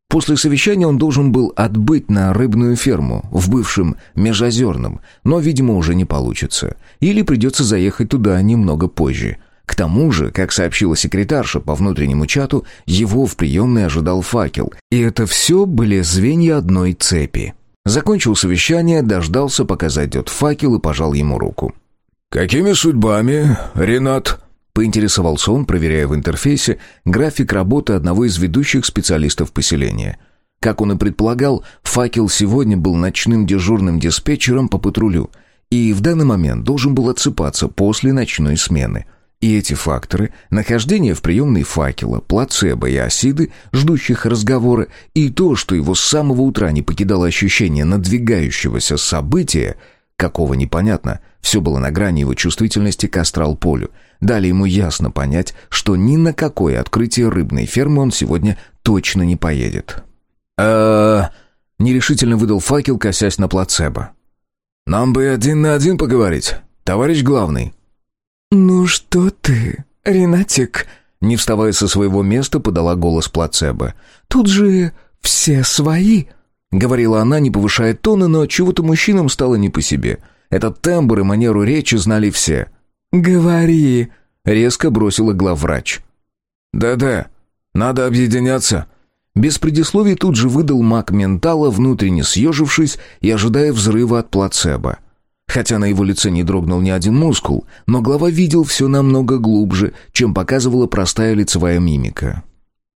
После совещания он должен был отбыть на рыбную ферму в бывшем Межозерном, но, видимо, уже не получится. Или придется заехать туда немного позже – к тому же, как сообщила секретарша по внутреннему чату, его в приемной ожидал факел. И это все были звенья одной цепи. Закончил совещание, дождался, пока зайдет факел и пожал ему руку. «Какими судьбами, Ренат?» Поинтересовался он, проверяя в интерфейсе график работы одного из ведущих специалистов поселения. Как он и предполагал, факел сегодня был ночным дежурным диспетчером по патрулю и в данный момент должен был отсыпаться после ночной смены – и эти факторы, нахождение в приемной факела, плацебо и осиды, ждущих разговора, и то, что его с самого утра не покидало ощущение надвигающегося события, какого непонятно, все было на грани его чувствительности к астрал-полю, дали ему ясно понять, что ни на какое открытие рыбной фермы он сегодня точно не поедет. э нерешительно выдал факел, косясь на плацебо. «Нам бы один на один поговорить, товарищ главный». «Ну что ты, Ренатик?» Не вставая со своего места, подала голос плацебо. «Тут же все свои!» Говорила она, не повышая тона, но чего-то мужчинам стало не по себе. Этот тембр и манеру речи знали все. «Говори!» — резко бросила главврач. «Да-да, надо объединяться!» Без предисловий тут же выдал маг ментала, внутренне съежившись и ожидая взрыва от плацебо. Хотя на его лице не дрогнул ни один мускул, но глава видел все намного глубже, чем показывала простая лицевая мимика.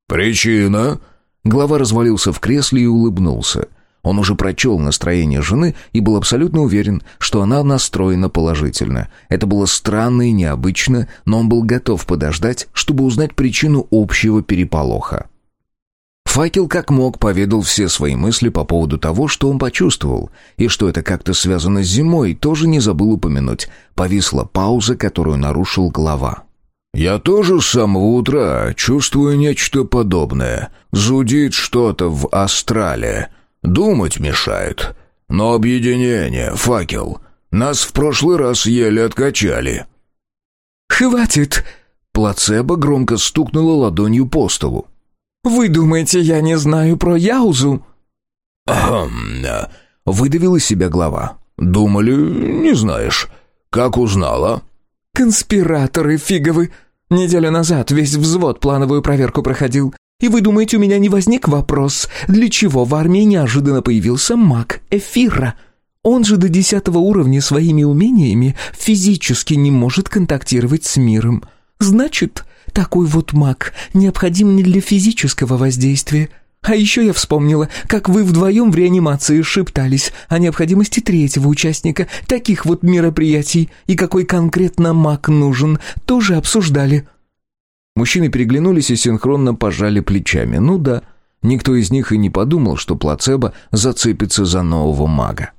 «Причина?» Глава развалился в кресле и улыбнулся. Он уже прочел настроение жены и был абсолютно уверен, что она настроена положительно. Это было странно и необычно, но он был готов подождать, чтобы узнать причину общего переполоха. Факел как мог поведал все свои мысли по поводу того, что он почувствовал, и что это как-то связано с зимой, тоже не забыл упомянуть. Повисла пауза, которую нарушил глава. «Я тоже с самого утра чувствую нечто подобное. Зудит что-то в астрале. Думать мешает. Но объединение, факел. Нас в прошлый раз еле откачали». «Хватит!» Плацебо громко стукнула ладонью по столу. «Вы думаете, я не знаю про Яузу?» «Ахм...» — выдавил из себя глава. «Думали, не знаешь. Как узнала?» «Конспираторы фиговы. Неделю назад весь взвод плановую проверку проходил. И вы думаете, у меня не возник вопрос, для чего в армии неожиданно появился маг Эфира? Он же до десятого уровня своими умениями физически не может контактировать с миром. Значит, такой вот маг необходим не для физического воздействия, а еще я вспомнила, как вы вдвоем в реанимации шептались о необходимости третьего участника таких вот мероприятий и какой конкретно маг нужен, тоже обсуждали». Мужчины переглянулись и синхронно пожали плечами. Ну да, никто из них и не подумал, что плацебо зацепится за нового мага.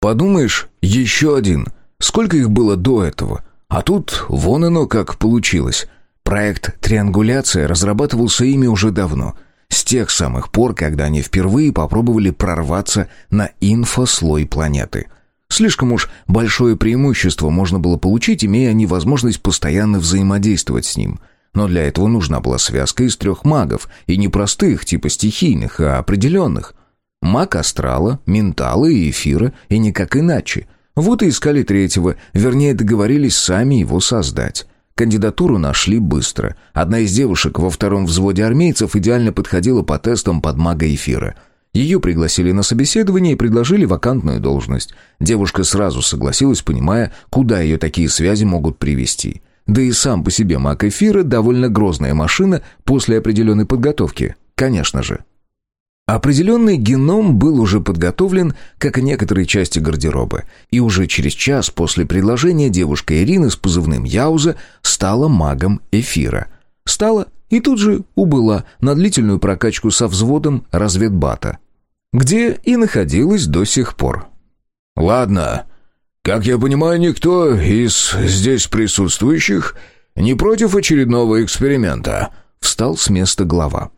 «Подумаешь, еще один. Сколько их было до этого? А тут вон оно как получилось. Проект «Триангуляция» разрабатывался ими уже давно — с тех самых пор, когда они впервые попробовали прорваться на инфослой планеты. Слишком уж большое преимущество можно было получить, имея невозможность постоянно взаимодействовать с ним. Но для этого нужна была связка из трех магов, и не простых, типа стихийных, а определенных. Маг астрала, ментала и эфира, и никак иначе. Вот и искали третьего, вернее договорились сами его создать. Кандидатуру нашли быстро. Одна из девушек во втором взводе армейцев идеально подходила по тестам под мага эфира. Ее пригласили на собеседование и предложили вакантную должность. Девушка сразу согласилась, понимая, куда ее такие связи могут привести. Да и сам по себе маг эфира довольно грозная машина после определенной подготовки. Конечно же. Определенный геном был уже подготовлен, как и некоторые части гардероба, и уже через час после предложения девушка Ирина с позывным Яуза стала магом эфира. Стала и тут же убыла на длительную прокачку со взводом разведбата, где и находилась до сих пор. «Ладно, как я понимаю, никто из здесь присутствующих не против очередного эксперимента», встал с места глава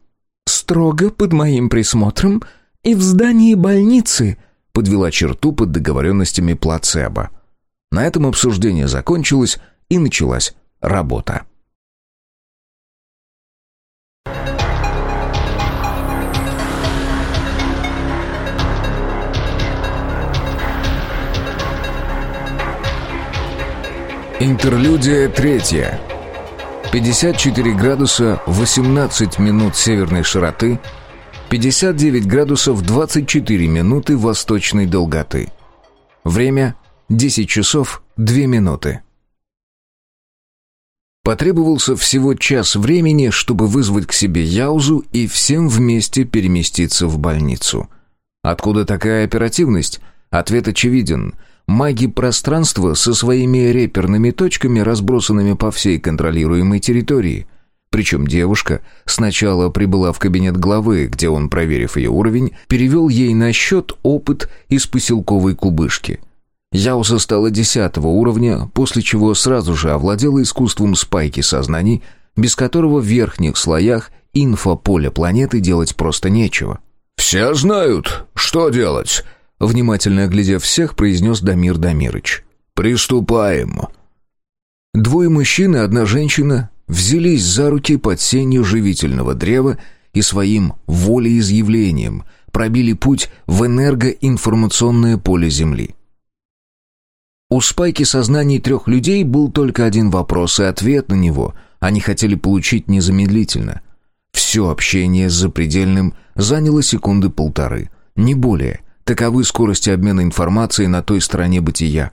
строго под моим присмотром и в здании больницы», подвела черту под договоренностями плацебо. На этом обсуждение закончилось, и началась работа. Интерлюдия третья. 54 градуса 18 минут северной широты, 59 градусов 24 минуты восточной долготы. Время 10 часов 2 минуты. Потребовался всего час времени, чтобы вызвать к себе Яузу и всем вместе переместиться в больницу. Откуда такая оперативность? Ответ очевиден – маги пространства со своими реперными точками, разбросанными по всей контролируемой территории. Причем девушка сначала прибыла в кабинет главы, где он, проверив ее уровень, перевел ей на счет опыт из поселковой кубышки. Яуса стала десятого уровня, после чего сразу же овладела искусством спайки сознаний, без которого в верхних слоях инфополя планеты делать просто нечего. «Все знают, что делать», Внимательно оглядев всех, произнес Дамир Дамирыч. «Приступаем». Двое мужчин и одна женщина взялись за руки под сенью живительного древа и своим волеизъявлением пробили путь в энергоинформационное поле Земли. У спайки сознаний трех людей был только один вопрос, и ответ на него они хотели получить незамедлительно. Все общение с запредельным заняло секунды полторы, не более, Таковы скорости обмена информацией на той стороне бытия.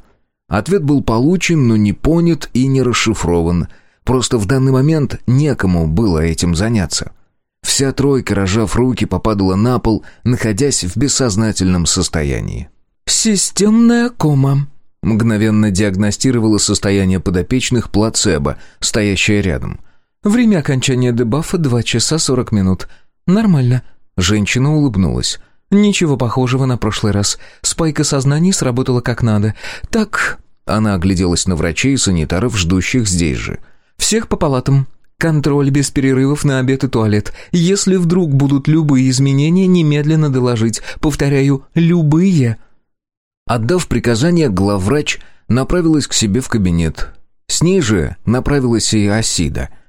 Ответ был получен, но не понят и не расшифрован. Просто в данный момент некому было этим заняться. Вся тройка, рожав руки, попадала на пол, находясь в бессознательном состоянии. «Системная кома», — мгновенно диагностировала состояние подопечных плацебо, стоящее рядом. «Время окончания дебафа — два часа сорок минут. Нормально». Женщина улыбнулась. Ничего похожего на прошлый раз. Спайка сознаний сработала как надо. Так...» Она огляделась на врачей и санитаров, ждущих здесь же. «Всех по палатам. Контроль без перерывов на обед и туалет. Если вдруг будут любые изменения, немедленно доложить. Повторяю, любые». Отдав приказание, главврач направилась к себе в кабинет. С ней же направилась и Асида —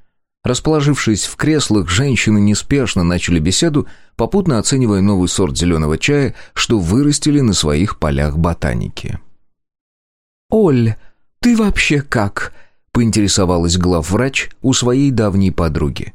Расположившись в креслах, женщины неспешно начали беседу, попутно оценивая новый сорт зеленого чая, что вырастили на своих полях ботаники. «Оль, ты вообще как?» — поинтересовалась главврач у своей давней подруги.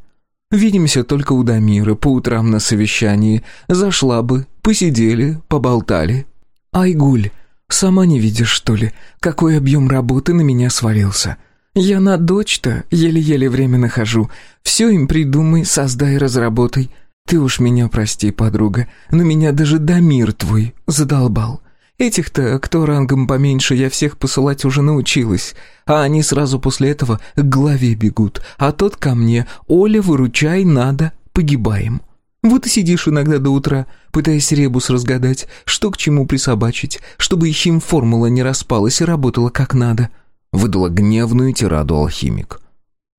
Видимся только у Дамира по утрам на совещании. Зашла бы, посидели, поболтали. Айгуль, сама не видишь, что ли, какой объем работы на меня свалился? Я на дочь-то еле-еле время нахожу. Все им придумай, создай, разработай. Ты уж меня прости, подруга, но меня даже Дамир твой задолбал. Этих-то, кто рангом поменьше, я всех посылать уже научилась, а они сразу после этого к главе бегут, а тот ко мне, Оля, выручай, надо, погибаем. Вот и сидишь иногда до утра, пытаясь ребус разгадать, что к чему присобачить, чтобы хим формула не распалась и работала как надо. Выдала гневную тираду алхимик.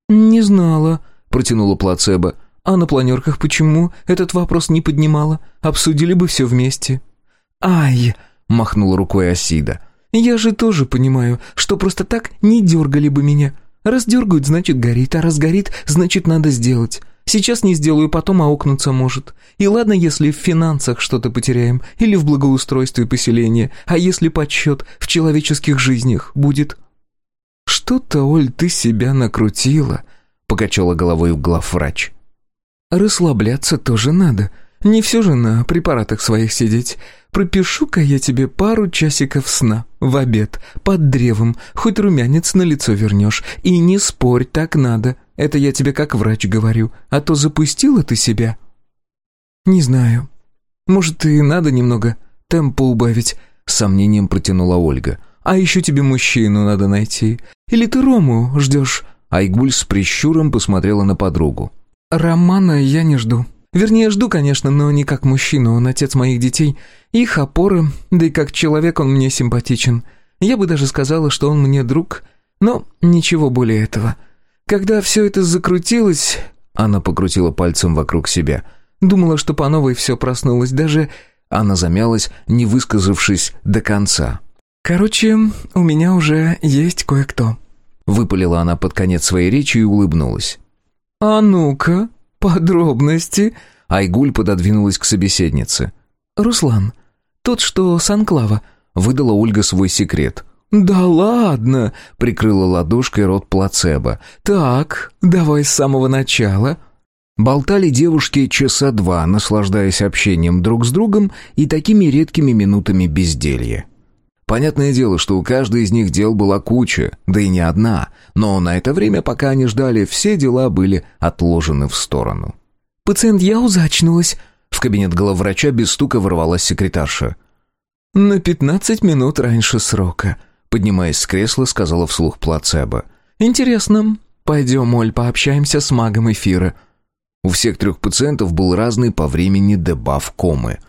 «Не знала», — протянула плацебо. «А на планерках почему этот вопрос не поднимала? Обсудили бы все вместе». «Ай!» махнула рукой Асида. «Я же тоже понимаю, что просто так не дергали бы меня. Раз дергают, значит горит, а раз горит, значит надо сделать. Сейчас не сделаю, потом аукнуться может. И ладно, если в финансах что-то потеряем, или в благоустройстве поселения, а если подсчет в человеческих жизнях будет...» «Что-то, Оль, ты себя накрутила», — покачала головой главврач. «Расслабляться тоже надо. Не все же на препаратах своих сидеть. Пропишу-ка я тебе пару часиков сна в обед под древом, хоть румянец на лицо вернешь. И не спорь, так надо. Это я тебе как врач говорю, а то запустила ты себя». «Не знаю. Может, и надо немного темпа убавить», — сомнением протянула Ольга. «А еще тебе мужчину надо найти. Или ты Рому ждешь?» Айгуль с прищуром посмотрела на подругу. «Романа я не жду. Вернее, жду, конечно, но не как мужчина, он отец моих детей, их опоры, да и как человек он мне симпатичен. Я бы даже сказала, что он мне друг, но ничего более этого. Когда все это закрутилось, она покрутила пальцем вокруг себя, думала, что по новой все проснулось, даже... Она замялась, не высказавшись до конца. «Короче, у меня уже есть кое-кто», — выпалила она под конец своей речи и улыбнулась. «А ну-ка», «Подробности?» Айгуль пододвинулась к собеседнице. «Руслан, тот, что с Анклава», — выдала Ольга свой секрет. «Да ладно!» — прикрыла ладошкой рот плацебо. «Так, давай с самого начала». Болтали девушки часа два, наслаждаясь общением друг с другом и такими редкими минутами безделья. Понятное дело, что у каждой из них дел была куча, да и не одна, но на это время, пока они ждали, все дела были отложены в сторону. «Пациент, я узачнулась!» В кабинет главврача без стука ворвалась секретарша. «На пятнадцать минут раньше срока», — поднимаясь с кресла, сказала вслух плацебо. «Интересно. Пойдем, Оль, пообщаемся с магом эфира». У всех трех пациентов был разный по времени дебаф комы.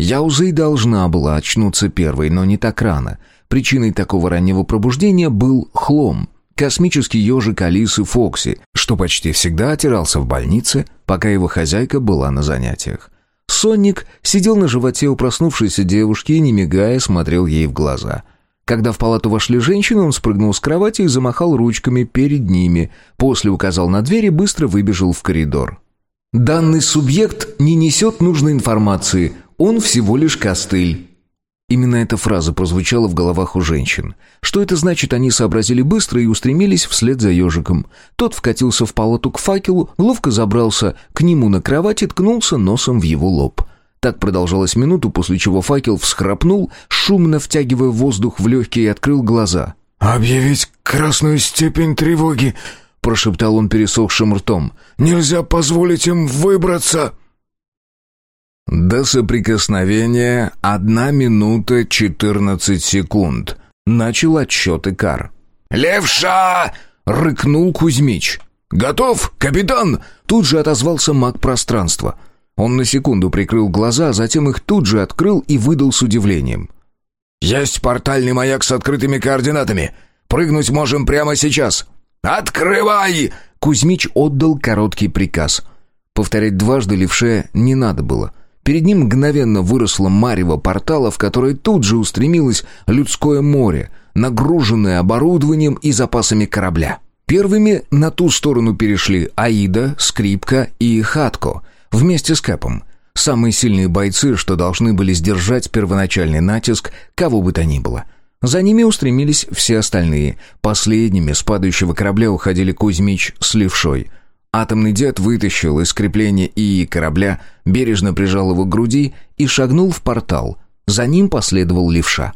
Я уже и должна была очнуться первой, но не так рано. Причиной такого раннего пробуждения был хлом — Космический ежик Алисы Фокси, что почти всегда отирался в больнице, пока его хозяйка была на занятиях. Сонник сидел на животе у проснувшейся девушки и, не мигая, смотрел ей в глаза. Когда в палату вошли женщины, он спрыгнул с кровати и замахал ручками перед ними, после указал на дверь и быстро выбежал в коридор. «Данный субъект не несет нужной информации, он всего лишь костыль». Именно эта фраза прозвучала в головах у женщин. Что это значит, они сообразили быстро и устремились вслед за ежиком. Тот вкатился в палату к факелу, ловко забрался к нему на кровать и ткнулся носом в его лоб. Так продолжалось минуту, после чего факел всхрапнул, шумно втягивая воздух в легкие и открыл глаза. «Объявить красную степень тревоги!» — прошептал он пересохшим ртом. «Нельзя позволить им выбраться!» До соприкосновения одна минута четырнадцать секунд. Начал отсчет Икар. «Левша!» — рыкнул Кузьмич. «Готов, капитан!» Тут же отозвался маг пространства. Он на секунду прикрыл глаза, затем их тут же открыл и выдал с удивлением. «Есть портальный маяк с открытыми координатами. Прыгнуть можем прямо сейчас. Открывай!» Кузьмич отдал короткий приказ. Повторять дважды левше не надо было. Перед ним мгновенно выросло марево портала, в которое тут же устремилось людское море, нагруженное оборудованием и запасами корабля. Первыми на ту сторону перешли Аида, Скрипка и Хатко вместе с Кэпом. Самые сильные бойцы, что должны были сдержать первоначальный натиск кого бы то ни было. За ними устремились все остальные. Последними с падающего корабля уходили Кузьмич с Левшой. Атомный дед вытащил из крепления ИИ корабля, бережно прижал его к груди и шагнул в портал. За ним последовал левша.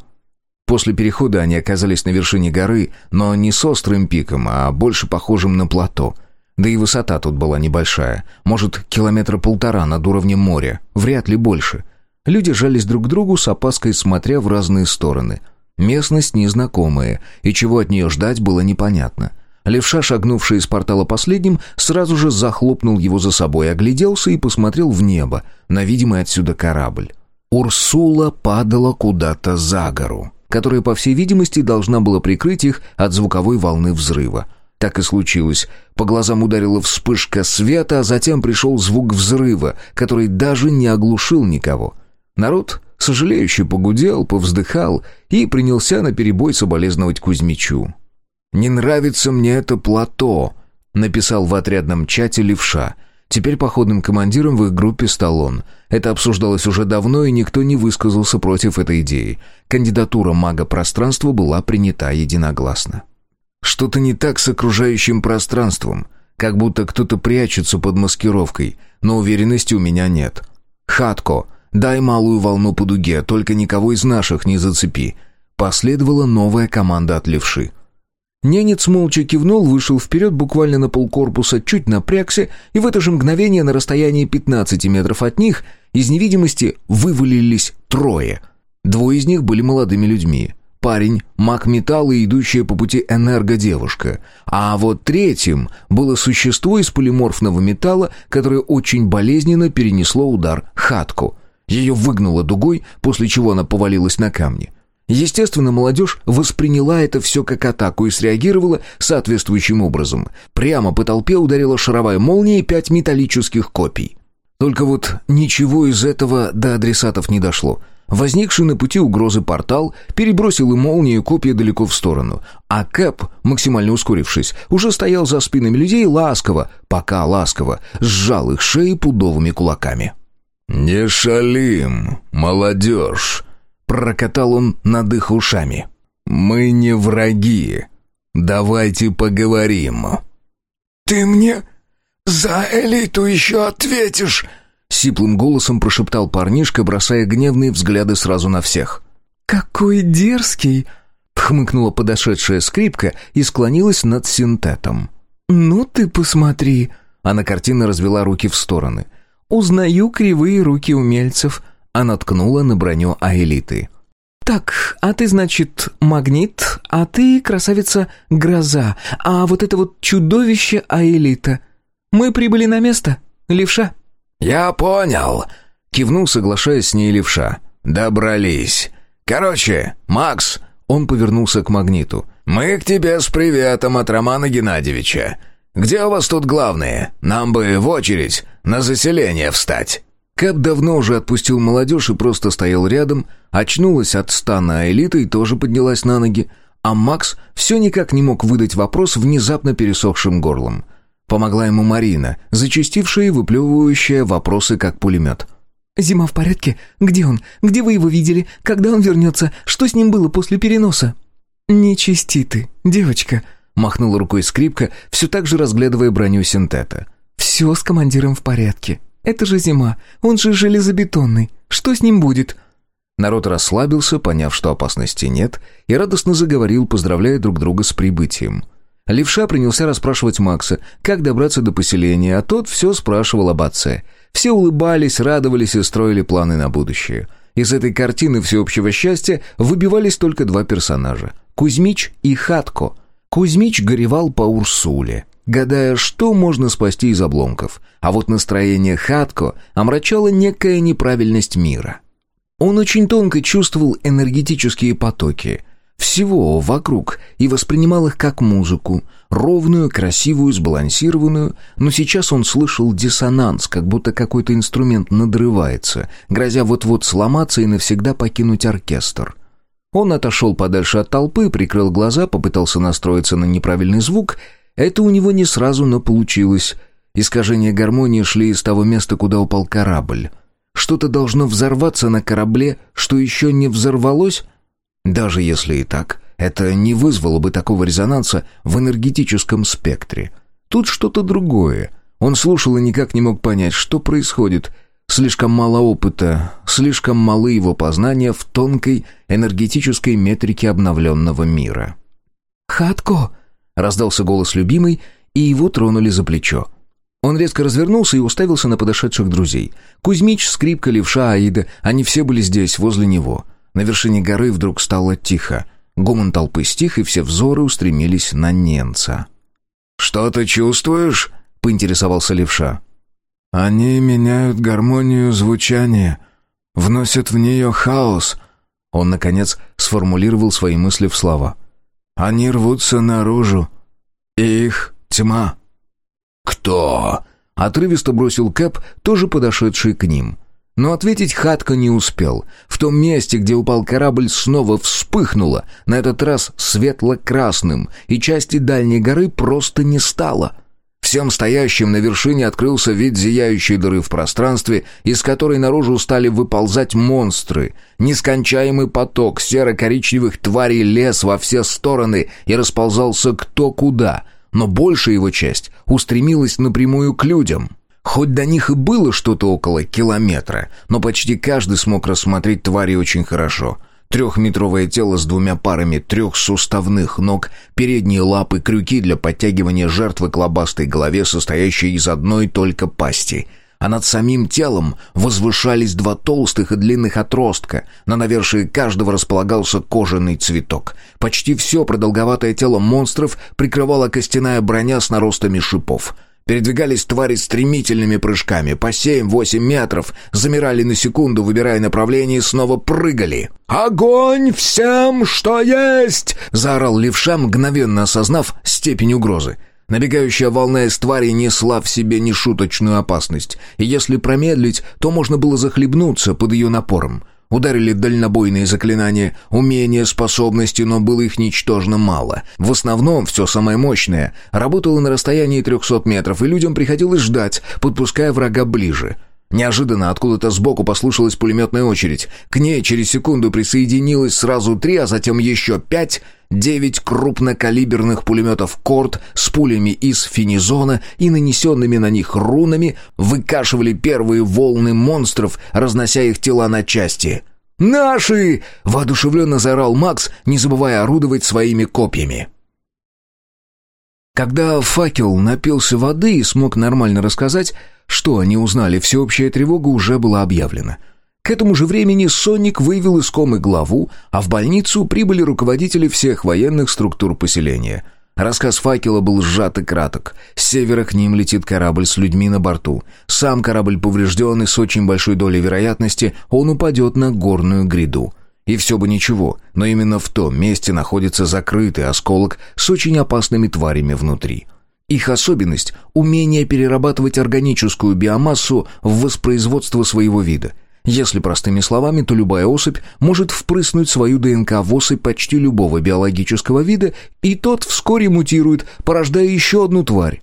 После перехода они оказались на вершине горы, но не с острым пиком, а больше похожим на плато. Да и высота тут была небольшая, может, километра полтора над уровнем моря, вряд ли больше. Люди жались друг к другу с опаской, смотря в разные стороны. Местность незнакомая, и чего от нее ждать было непонятно — Левша, шагнувший из портала последним, сразу же захлопнул его за собой, огляделся и посмотрел в небо, на видимый отсюда корабль. Урсула падала куда-то за гору, которая, по всей видимости, должна была прикрыть их от звуковой волны взрыва. Так и случилось. По глазам ударила вспышка света, а затем пришел звук взрыва, который даже не оглушил никого. Народ, сожалеющий, погудел, повздыхал и принялся наперебой соболезновать Кузьмичу. «Не нравится мне это плато», — написал в отрядном чате левша. Теперь походным командиром в их группе стал он. Это обсуждалось уже давно, и никто не высказался против этой идеи. Кандидатура мага пространства была принята единогласно. Что-то не так с окружающим пространством, как будто кто-то прячется под маскировкой, но уверенности у меня нет. «Хатко, дай малую волну по дуге, только никого из наших не зацепи». Последовала новая команда от левши. Ненец молча кивнул, вышел вперед буквально на полкорпуса, чуть напрягся, и в это же мгновение на расстоянии 15 метров от них из невидимости вывалились трое. Двое из них были молодыми людьми. Парень, маг металла и идущая по пути энергодевушка. А вот третьим было существо из полиморфного металла, которое очень болезненно перенесло удар хатку. Ее выгнуло дугой, после чего она повалилась на камни. Естественно, молодежь восприняла это все как атаку и среагировала соответствующим образом. Прямо по толпе ударила шаровая молния и пять металлических копий. Только вот ничего из этого до адресатов не дошло. Возникший на пути угрозы портал перебросил и молнию и копья далеко в сторону, а Кэп, максимально ускорившись, уже стоял за спинами людей ласково, пока ласково, сжал их шеи пудовыми кулаками. «Не шалим, молодежь!» Прокатал он над их ушами. «Мы не враги. Давайте поговорим». «Ты мне за элиту еще ответишь?» Сиплым голосом прошептал парнишка, бросая гневные взгляды сразу на всех. «Какой дерзкий!» — хмыкнула подошедшая скрипка и склонилась над синтетом. «Ну ты посмотри!» Она картинно развела руки в стороны. «Узнаю кривые руки умельцев. Она ткнула на броню Аэлиты. «Так, а ты, значит, магнит, а ты, красавица, гроза, а вот это вот чудовище Аэлита. Мы прибыли на место, левша?» «Я понял», — кивнул, соглашаясь с ней левша. «Добрались. Короче, Макс...» Он повернулся к магниту. «Мы к тебе с приветом от Романа Геннадьевича. Где у вас тут главные? Нам бы в очередь на заселение встать». Кэп давно уже отпустил молодежь и просто стоял рядом, очнулась от стана элиты и тоже поднялась на ноги, а Макс все никак не мог выдать вопрос внезапно пересохшим горлом. Помогла ему Марина, зачастившая и выплевывающая вопросы как пулемет. «Зима в порядке? Где он? Где вы его видели? Когда он вернется? Что с ним было после переноса?» «Не чисти ты, девочка», — махнула рукой скрипка, все так же разглядывая броню синтета. «Все с командиром в порядке. Это же зима, он же железобетонный. Что с ним будет?» Народ расслабился, поняв, что опасности нет, и радостно заговорил, поздравляя друг друга с прибытием. Левша принялся расспрашивать Макса, как добраться до поселения, а тот все спрашивал об отце. Все улыбались, радовались и строили планы на будущее. Из этой картины всеобщего счастья выбивались только два персонажа — Кузьмич и Хатко. Кузьмич горевал по Урсуле, гадая, что можно спасти из обломков. А вот настроение Хатко омрачало некая неправильность мира. Он очень тонко чувствовал энергетические потоки всего вокруг и воспринимал их как музыку, ровную, красивую, сбалансированную, но сейчас он слышал диссонанс, как будто какой-то инструмент надрывается, грозя вот-вот сломаться и навсегда покинуть оркестр. Он отошел подальше от толпы, прикрыл глаза, попытался настроиться на неправильный звук — это у него не сразу, но получилось. Искажения гармонии шли из того места, куда упал корабль. Что-то должно взорваться на корабле, что еще не взорвалось? Даже если и так, это не вызвало бы такого резонанса в энергетическом спектре. Тут что-то другое. Он слушал и никак не мог понять, что происходит. Слишком мало опыта, слишком малы его познания в тонкой энергетической метрике обновленного мира. «Хатко!» — раздался голос любимой, и его тронули за плечо. Он резко развернулся и уставился на подошедших друзей. Кузьмич, Скрипка, Левша, Аида, они все были здесь, возле него. На вершине горы вдруг стало тихо. Гомон толпы стих, и все взоры устремились на немца. «Что ты чувствуешь?» — поинтересовался Левша. «Они меняют гармонию звучания, вносят в нее хаос». Он, наконец, сформулировал свои мысли в слова. «Они рвутся наружу, их тьма». «Кто?» — отрывисто бросил Кэп, тоже подошедший к ним. Но ответить Хатка не успел. В том месте, где упал корабль, снова вспыхнуло, на этот раз светло-красным, и части дальней горы просто не стало. Всем стоящим на вершине открылся вид зияющей дыры в пространстве, из которой наружу стали выползать монстры. Нескончаемый поток серо-коричневых тварей лез во все стороны и расползался кто куда, но большая его часть устремилась напрямую к людям. Хоть до них и было что-то около километра, но почти каждый смог рассмотреть твари очень хорошо. Трехметровое тело с двумя парами трехсуставных ног, передние лапы, крюки для подтягивания жертвы к лобастой голове, состоящей из одной только пасти — а над самим телом возвышались два толстых и длинных отростка. На навершии каждого располагался кожаный цветок. Почти все продолговатое тело монстров прикрывала костяная броня с наростами шипов. Передвигались твари стремительными прыжками, по семь-восемь метров, замирали на секунду, выбирая направление, и снова прыгали. «Огонь всем, что есть!» — заорал левша, мгновенно осознав степень угрозы. Набегающая волна из тварей несла в себе нешуточную опасность, и если промедлить, то можно было захлебнуться под ее напором. Ударили дальнобойные заклинания, умения, способности, но было их ничтожно мало. В основном все самое мощное работало на расстоянии 300 метров, и людям приходилось ждать, подпуская врага ближе. Неожиданно откуда-то сбоку послышалась пулеметная очередь. К ней через секунду присоединилось сразу три, а затем еще пять, девять крупнокалиберных пулеметов «Корт» с пулями из финизона и нанесенными на них рунами выкашивали первые волны монстров, разнося их тела на части. «Наши!» — воодушевленно заорал Макс, не забывая орудовать своими копьями. Когда факел напился воды и смог нормально рассказать, что они узнали, всеобщая тревога уже была объявлена. К этому же времени Соник вывел из комы главу, а в больницу прибыли руководители всех военных структур поселения. Рассказ факела был сжат и краток. С севера к ним летит корабль с людьми на борту. Сам корабль поврежден, и с очень большой долей вероятности он упадет на горную гряду. И все бы ничего, но именно в том месте находится закрытый осколок с очень опасными тварями внутри. Их особенность – умение перерабатывать органическую биомассу в воспроизводство своего вида. Если простыми словами, то любая особь может впрыснуть свою ДНК в особь почти любого биологического вида, и тот вскоре мутирует, порождая еще одну тварь.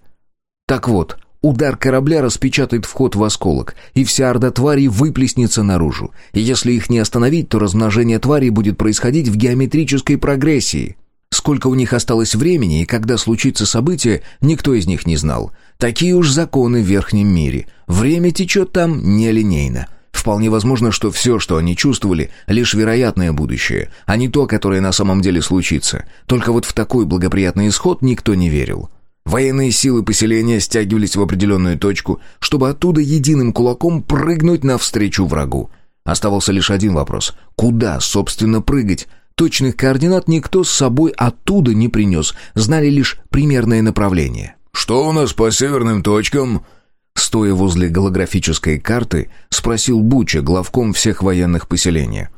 Так вот, Удар корабля распечатает вход в осколок, и вся орда тварей выплеснется наружу. И если их не остановить, то размножение тварей будет происходить в геометрической прогрессии. Сколько у них осталось времени и когда случится событие, никто из них не знал. Такие уж законы в верхнем мире. Время течет там нелинейно. Вполне возможно, что все, что они чувствовали, лишь вероятное будущее, а не то, которое на самом деле случится. Только вот в такой благоприятный исход никто не верил. Военные силы поселения стягивались в определенную точку, чтобы оттуда единым кулаком прыгнуть навстречу врагу. Оставался лишь один вопрос. Куда, собственно, прыгать? Точных координат никто с собой оттуда не принес, знали лишь примерное направление. «Что у нас по северным точкам?» Стоя возле голографической карты, спросил Буча, главком всех военных поселения.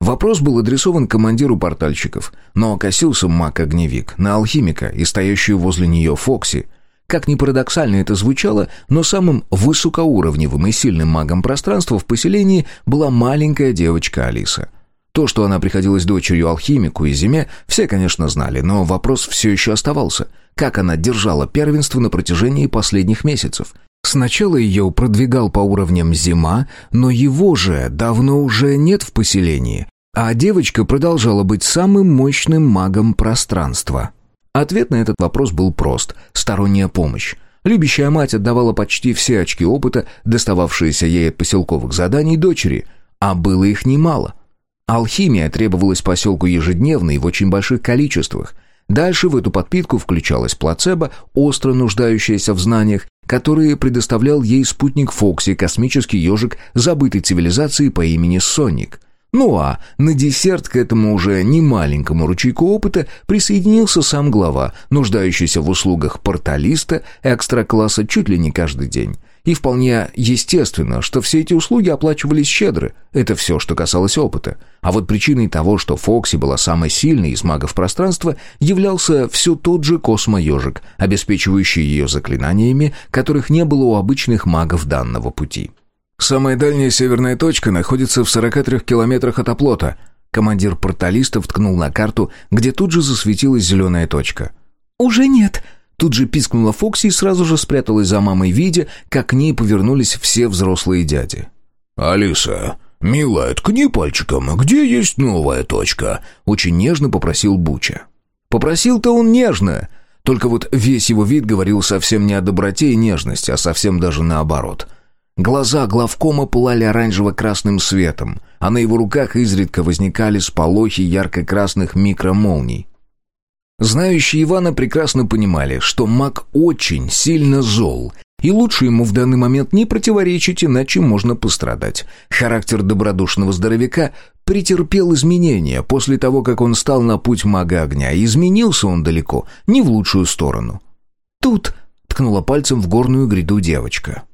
Вопрос был адресован командиру портальщиков, но окосился маг-огневик на алхимика и стоящую возле нее Фокси. Как ни парадоксально это звучало, но самым высокоуровневым и сильным магом пространства в поселении была маленькая девочка Алиса. То, что она приходилась дочерью алхимику и зиме, все, конечно, знали, но вопрос все еще оставался. Как она держала первенство на протяжении последних месяцев – Сначала ее продвигал по уровням зима, но его же давно уже нет в поселении, а девочка продолжала быть самым мощным магом пространства. Ответ на этот вопрос был прост – сторонняя помощь. Любящая мать отдавала почти все очки опыта, достававшиеся ей от поселковых заданий дочери, а было их немало. Алхимия требовалась поселку ежедневно и в очень больших количествах. Дальше в эту подпитку включалась плацебо, остро нуждающаяся в знаниях, которые предоставлял ей спутник Фокси, космический ежик забытой цивилизации по имени Соник. Ну а на десерт к этому уже немаленькому ручейку опыта присоединился сам глава, нуждающийся в услугах порталиста экстра-класса чуть ли не каждый день. И вполне естественно, что все эти услуги оплачивались щедро. Это все, что касалось опыта. А вот причиной того, что Фокси была самой сильной из магов пространства, являлся все тот же космоежик, обеспечивающий ее заклинаниями, которых не было у обычных магов данного пути. «Самая дальняя северная точка находится в 43 километрах от оплота». Командир порталистов ткнул на карту, где тут же засветилась зеленая точка. «Уже нет», Тут же пискнула Фокси и сразу же спряталась за мамой, видя, как к ней повернулись все взрослые дяди. «Алиса, милая, ткни пальчиком, где есть новая точка?» Очень нежно попросил Буча. Попросил-то он нежно, только вот весь его вид говорил совсем не о доброте и нежности, а совсем даже наоборот. Глаза главкома пылали оранжево-красным светом, а на его руках изредка возникали сполохи ярко-красных микромолний. Знающие Ивана прекрасно понимали, что маг очень сильно зол, и лучше ему в данный момент не противоречить, иначе можно пострадать. Характер добродушного здоровяка претерпел изменения после того, как он стал на путь мага огня, и изменился он далеко, не в лучшую сторону. «Тут!» — ткнула пальцем в горную гряду девочка.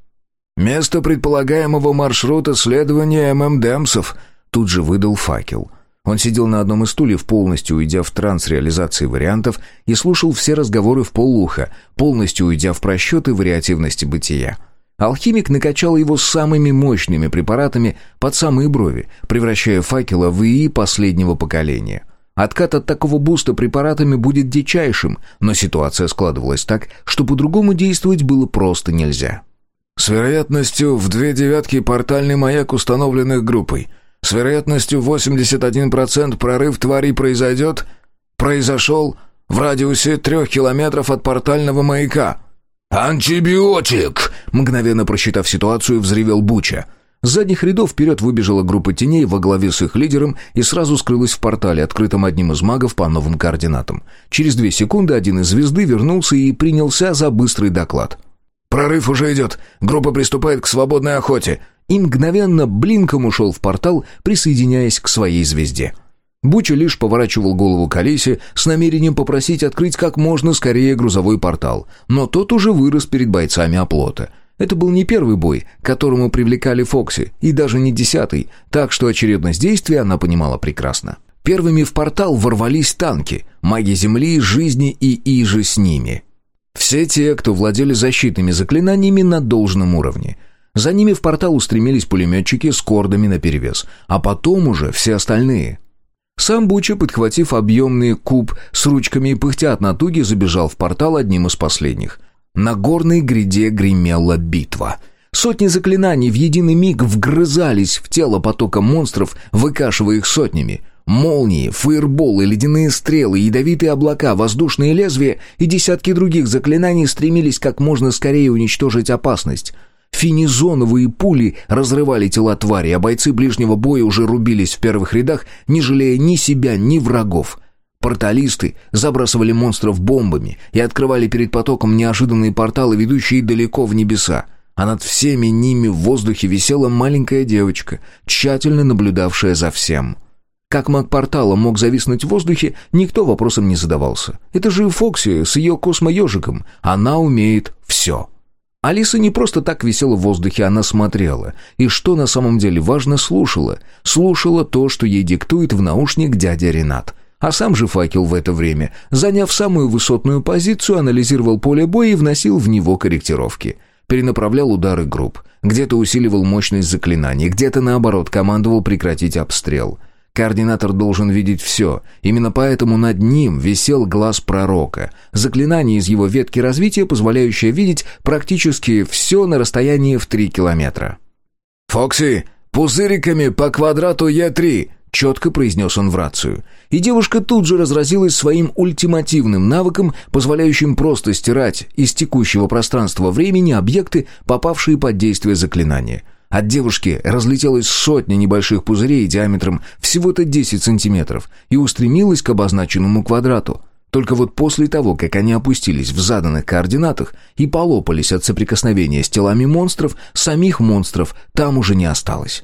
«Место предполагаемого маршрута следования ММДэмсов», — тут же выдал факел — он сидел на одном из стульев, полностью уйдя в транс реализации вариантов, и слушал все разговоры в полуха, полностью уйдя в просчеты вариативности бытия. Алхимик накачал его самыми мощными препаратами под самые брови, превращая факела в ИИ последнего поколения. Откат от такого буста препаратами будет дичайшим, но ситуация складывалась так, что по-другому действовать было просто нельзя. «С вероятностью в две девятки портальный маяк, установленных группой», с вероятностью 81% прорыв тварей произойдет, произошел в радиусе трех километров от портального маяка. «Антибиотик!» Мгновенно просчитав ситуацию, взревел Буча. С задних рядов вперед выбежала группа теней во главе с их лидером и сразу скрылась в портале, открытом одним из магов по новым координатам. Через две секунды один из звезды вернулся и принялся за быстрый доклад. «Прорыв уже идет. Группа приступает к свободной охоте и мгновенно блинком ушел в портал, присоединяясь к своей звезде. Буча лишь поворачивал голову к Алисе с намерением попросить открыть как можно скорее грузовой портал, но тот уже вырос перед бойцами оплота. Это был не первый бой, к которому привлекали Фокси, и даже не десятый, так что очередность действия она понимала прекрасно. Первыми в портал ворвались танки, маги Земли, жизни и Ижи с ними. Все те, кто владели защитными заклинаниями на должном уровне – за ними в портал устремились пулеметчики с кордами наперевес, а потом уже все остальные. Сам Буча, подхватив объемный куб с ручками и пыхтя от натуги, забежал в портал одним из последних. На горной гряде гремела битва. Сотни заклинаний в единый миг вгрызались в тело потока монстров, выкашивая их сотнями. Молнии, фаерболы, ледяные стрелы, ядовитые облака, воздушные лезвия и десятки других заклинаний стремились как можно скорее уничтожить опасность — Финизоновые пули разрывали тела твари, а бойцы ближнего боя уже рубились в первых рядах, не жалея ни себя, ни врагов. Порталисты забрасывали монстров бомбами и открывали перед потоком неожиданные порталы, ведущие далеко в небеса. А над всеми ними в воздухе висела маленькая девочка, тщательно наблюдавшая за всем. Как маг портала мог зависнуть в воздухе, никто вопросом не задавался. Это же Фокси с ее космоежиком. Она умеет все. Алиса не просто так висела в воздухе, она смотрела. И что на самом деле важно, слушала. Слушала то, что ей диктует в наушник дядя Ренат. А сам же факел в это время, заняв самую высотную позицию, анализировал поле боя и вносил в него корректировки. Перенаправлял удары групп. Где-то усиливал мощность заклинаний, где-то наоборот командовал прекратить обстрел. Координатор должен видеть все. Именно поэтому над ним висел глаз пророка. Заклинание из его ветки развития, позволяющее видеть практически все на расстоянии в три километра. «Фокси, пузыриками по квадрату Е3!» четко произнес он в рацию. И девушка тут же разразилась своим ультимативным навыком, позволяющим просто стирать из текущего пространства времени объекты, попавшие под действие заклинания. От девушки разлетелась сотня небольших пузырей диаметром всего-то 10 сантиметров и устремилась к обозначенному квадрату. Только вот после того, как они опустились в заданных координатах и полопались от соприкосновения с телами монстров, самих монстров там уже не осталось.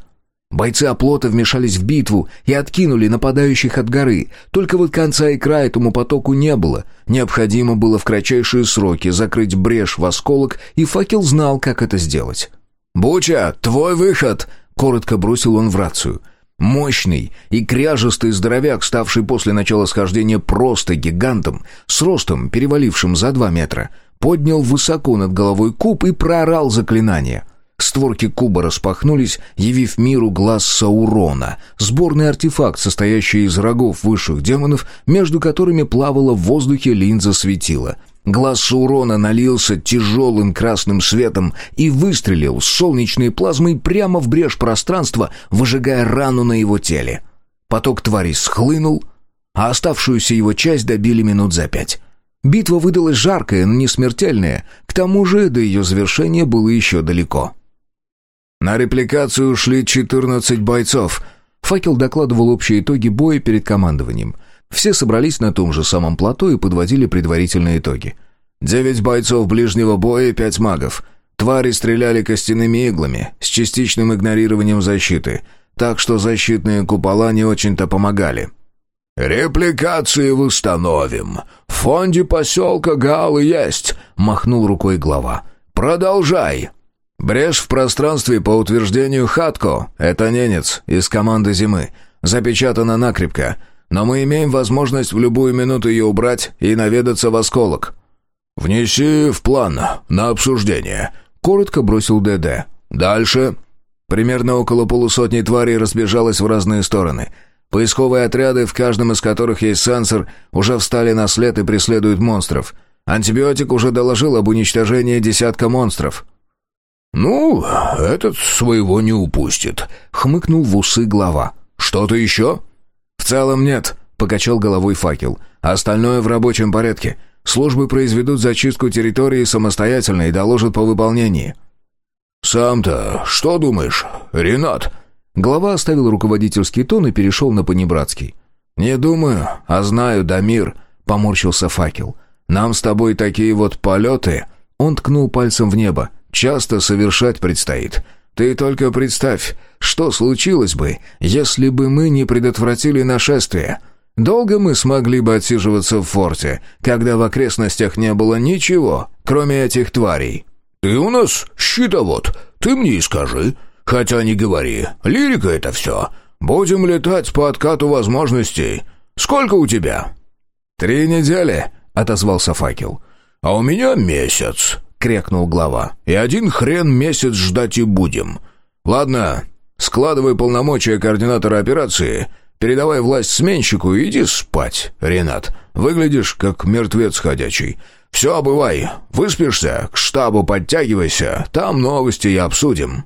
Бойцы оплота вмешались в битву и откинули нападающих от горы. Только вот конца и края этому потоку не было. Необходимо было в кратчайшие сроки закрыть брешь в осколок, и факел знал, как это сделать. «Буча, твой выход!» — коротко бросил он в рацию. Мощный и кряжестый здоровяк, ставший после начала схождения просто гигантом, с ростом, перевалившим за два метра, поднял высоко над головой куб и проорал заклинание. Створки куба распахнулись, явив миру глаз Саурона, сборный артефакт, состоящий из рогов высших демонов, между которыми плавала в воздухе линза светила — Глаз Саурона налился тяжелым красным светом и выстрелил с солнечной плазмой прямо в брешь пространства, выжигая рану на его теле. Поток тварей схлынул, а оставшуюся его часть добили минут за пять. Битва выдалась жаркая, но не смертельная, к тому же до ее завершения было еще далеко. На репликацию ушли 14 бойцов. Факел докладывал общие итоги боя перед командованием — все собрались на том же самом плато и подводили предварительные итоги. Девять бойцов ближнего боя и пять магов. Твари стреляли костяными иглами, с частичным игнорированием защиты, так что защитные купола не очень-то помогали. «Репликации восстановим. В фонде поселка Галы есть», — махнул рукой глава. «Продолжай». Брешь в пространстве по утверждению Хатко, это ненец из команды «Зимы», запечатана накрепко — но мы имеем возможность в любую минуту ее убрать и наведаться в осколок». «Внеси в план на обсуждение», — коротко бросил ДД. «Дальше». Примерно около полусотни тварей разбежалось в разные стороны. Поисковые отряды, в каждом из которых есть сенсор, уже встали на след и преследуют монстров. Антибиотик уже доложил об уничтожении десятка монстров. «Ну, этот своего не упустит», — хмыкнул в усы глава. «Что-то еще?» «В целом нет», — покачал головой факел. «Остальное в рабочем порядке. Службы произведут зачистку территории самостоятельно и доложат по выполнении». «Сам-то что думаешь, Ренат?» Глава оставил руководительский тон и перешел на понебратский. «Не думаю, а знаю, Дамир», — поморщился факел. «Нам с тобой такие вот полеты...» Он ткнул пальцем в небо. «Часто совершать предстоит. Ты только представь, что случилось бы, если бы мы не предотвратили нашествие? Долго мы смогли бы отсиживаться в форте, когда в окрестностях не было ничего, кроме этих тварей? Ты у нас щитовод, ты мне и скажи. Хотя не говори, лирика это все. Будем летать по откату возможностей. Сколько у тебя? Три недели, отозвался факел. А у меня месяц крякнул глава. «И один хрен месяц ждать и будем. Ладно, складывай полномочия координатора операции, передавай власть сменщику и иди спать, Ренат. Выглядишь как мертвец ходячий. Все, обывай, выспишься, к штабу подтягивайся, там новости и обсудим».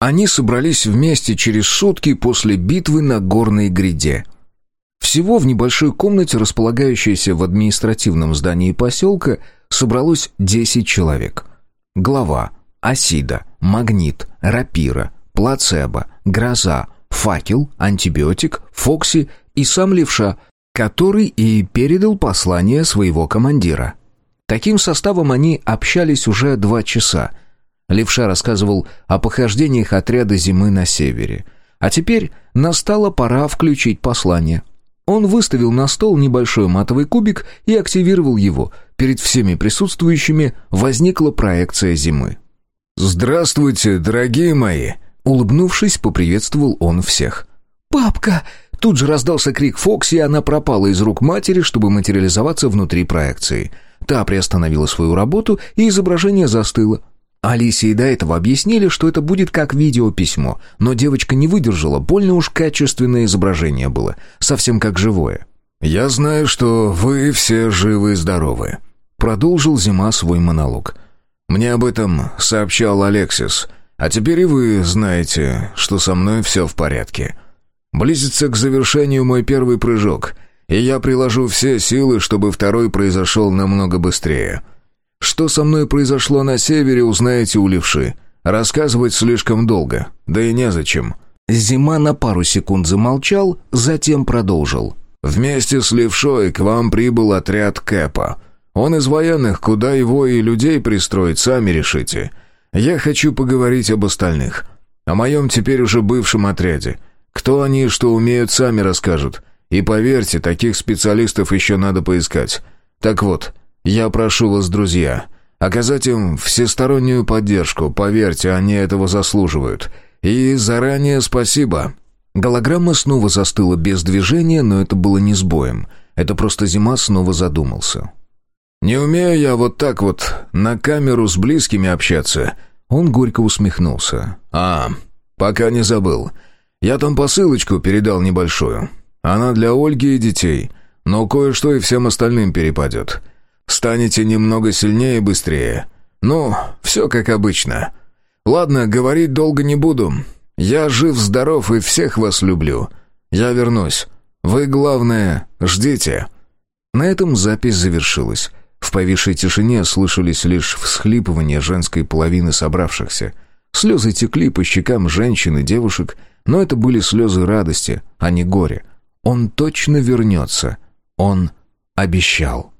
Они собрались вместе через сутки после битвы на горной гряде – всего в небольшой комнате, располагающейся в административном здании поселка, собралось 10 человек. Глава, Асида, Магнит, Рапира, Плацебо, Гроза, Факел, Антибиотик, Фокси и сам Левша, который и передал послание своего командира. Таким составом они общались уже два часа. Левша рассказывал о похождениях отряда зимы на севере. А теперь настала пора включить послание. Он выставил на стол небольшой матовый кубик и активировал его. Перед всеми присутствующими возникла проекция зимы. «Здравствуйте, дорогие мои!» Улыбнувшись, поприветствовал он всех. «Папка!» Тут же раздался крик Фокси, и она пропала из рук матери, чтобы материализоваться внутри проекции. Та приостановила свою работу, и изображение застыло. Алисе и до этого объяснили, что это будет как видеописьмо, но девочка не выдержала, больно уж качественное изображение было, совсем как живое. «Я знаю, что вы все живы и здоровы», — продолжил Зима свой монолог. «Мне об этом сообщал Алексис. А теперь и вы знаете, что со мной все в порядке. Близится к завершению мой первый прыжок, и я приложу все силы, чтобы второй произошел намного быстрее. Что со мной произошло на севере, узнаете у левши. Рассказывать слишком долго, да и незачем». Зима на пару секунд замолчал, затем продолжил. «Вместе с левшой к вам прибыл отряд Кэпа. Он из военных, куда его и людей пристроить, сами решите. Я хочу поговорить об остальных. О моем теперь уже бывшем отряде. Кто они и что умеют, сами расскажут. И поверьте, таких специалистов еще надо поискать. Так вот, я прошу вас, друзья, оказать им всестороннюю поддержку. Поверьте, они этого заслуживают. И заранее спасибо». Голограмма снова застыла без движения, но это было не сбоем. Это просто зима снова задумался. «Не умею я вот так вот на камеру с близкими общаться». Он горько усмехнулся. «А, пока не забыл. Я там посылочку передал небольшую. Она для Ольги и детей, но кое-что и всем остальным перепадет. Станете немного сильнее и быстрее. Ну, все как обычно. Ладно, говорить долго не буду. Я жив-здоров и всех вас люблю. Я вернусь. Вы, главное, ждите». На этом запись завершилась. В повисшей тишине слышались лишь всхлипывания женской половины собравшихся. Слезы текли по щекам женщин и девушек, но это были слезы радости, а не горя. Он точно вернется. Он обещал.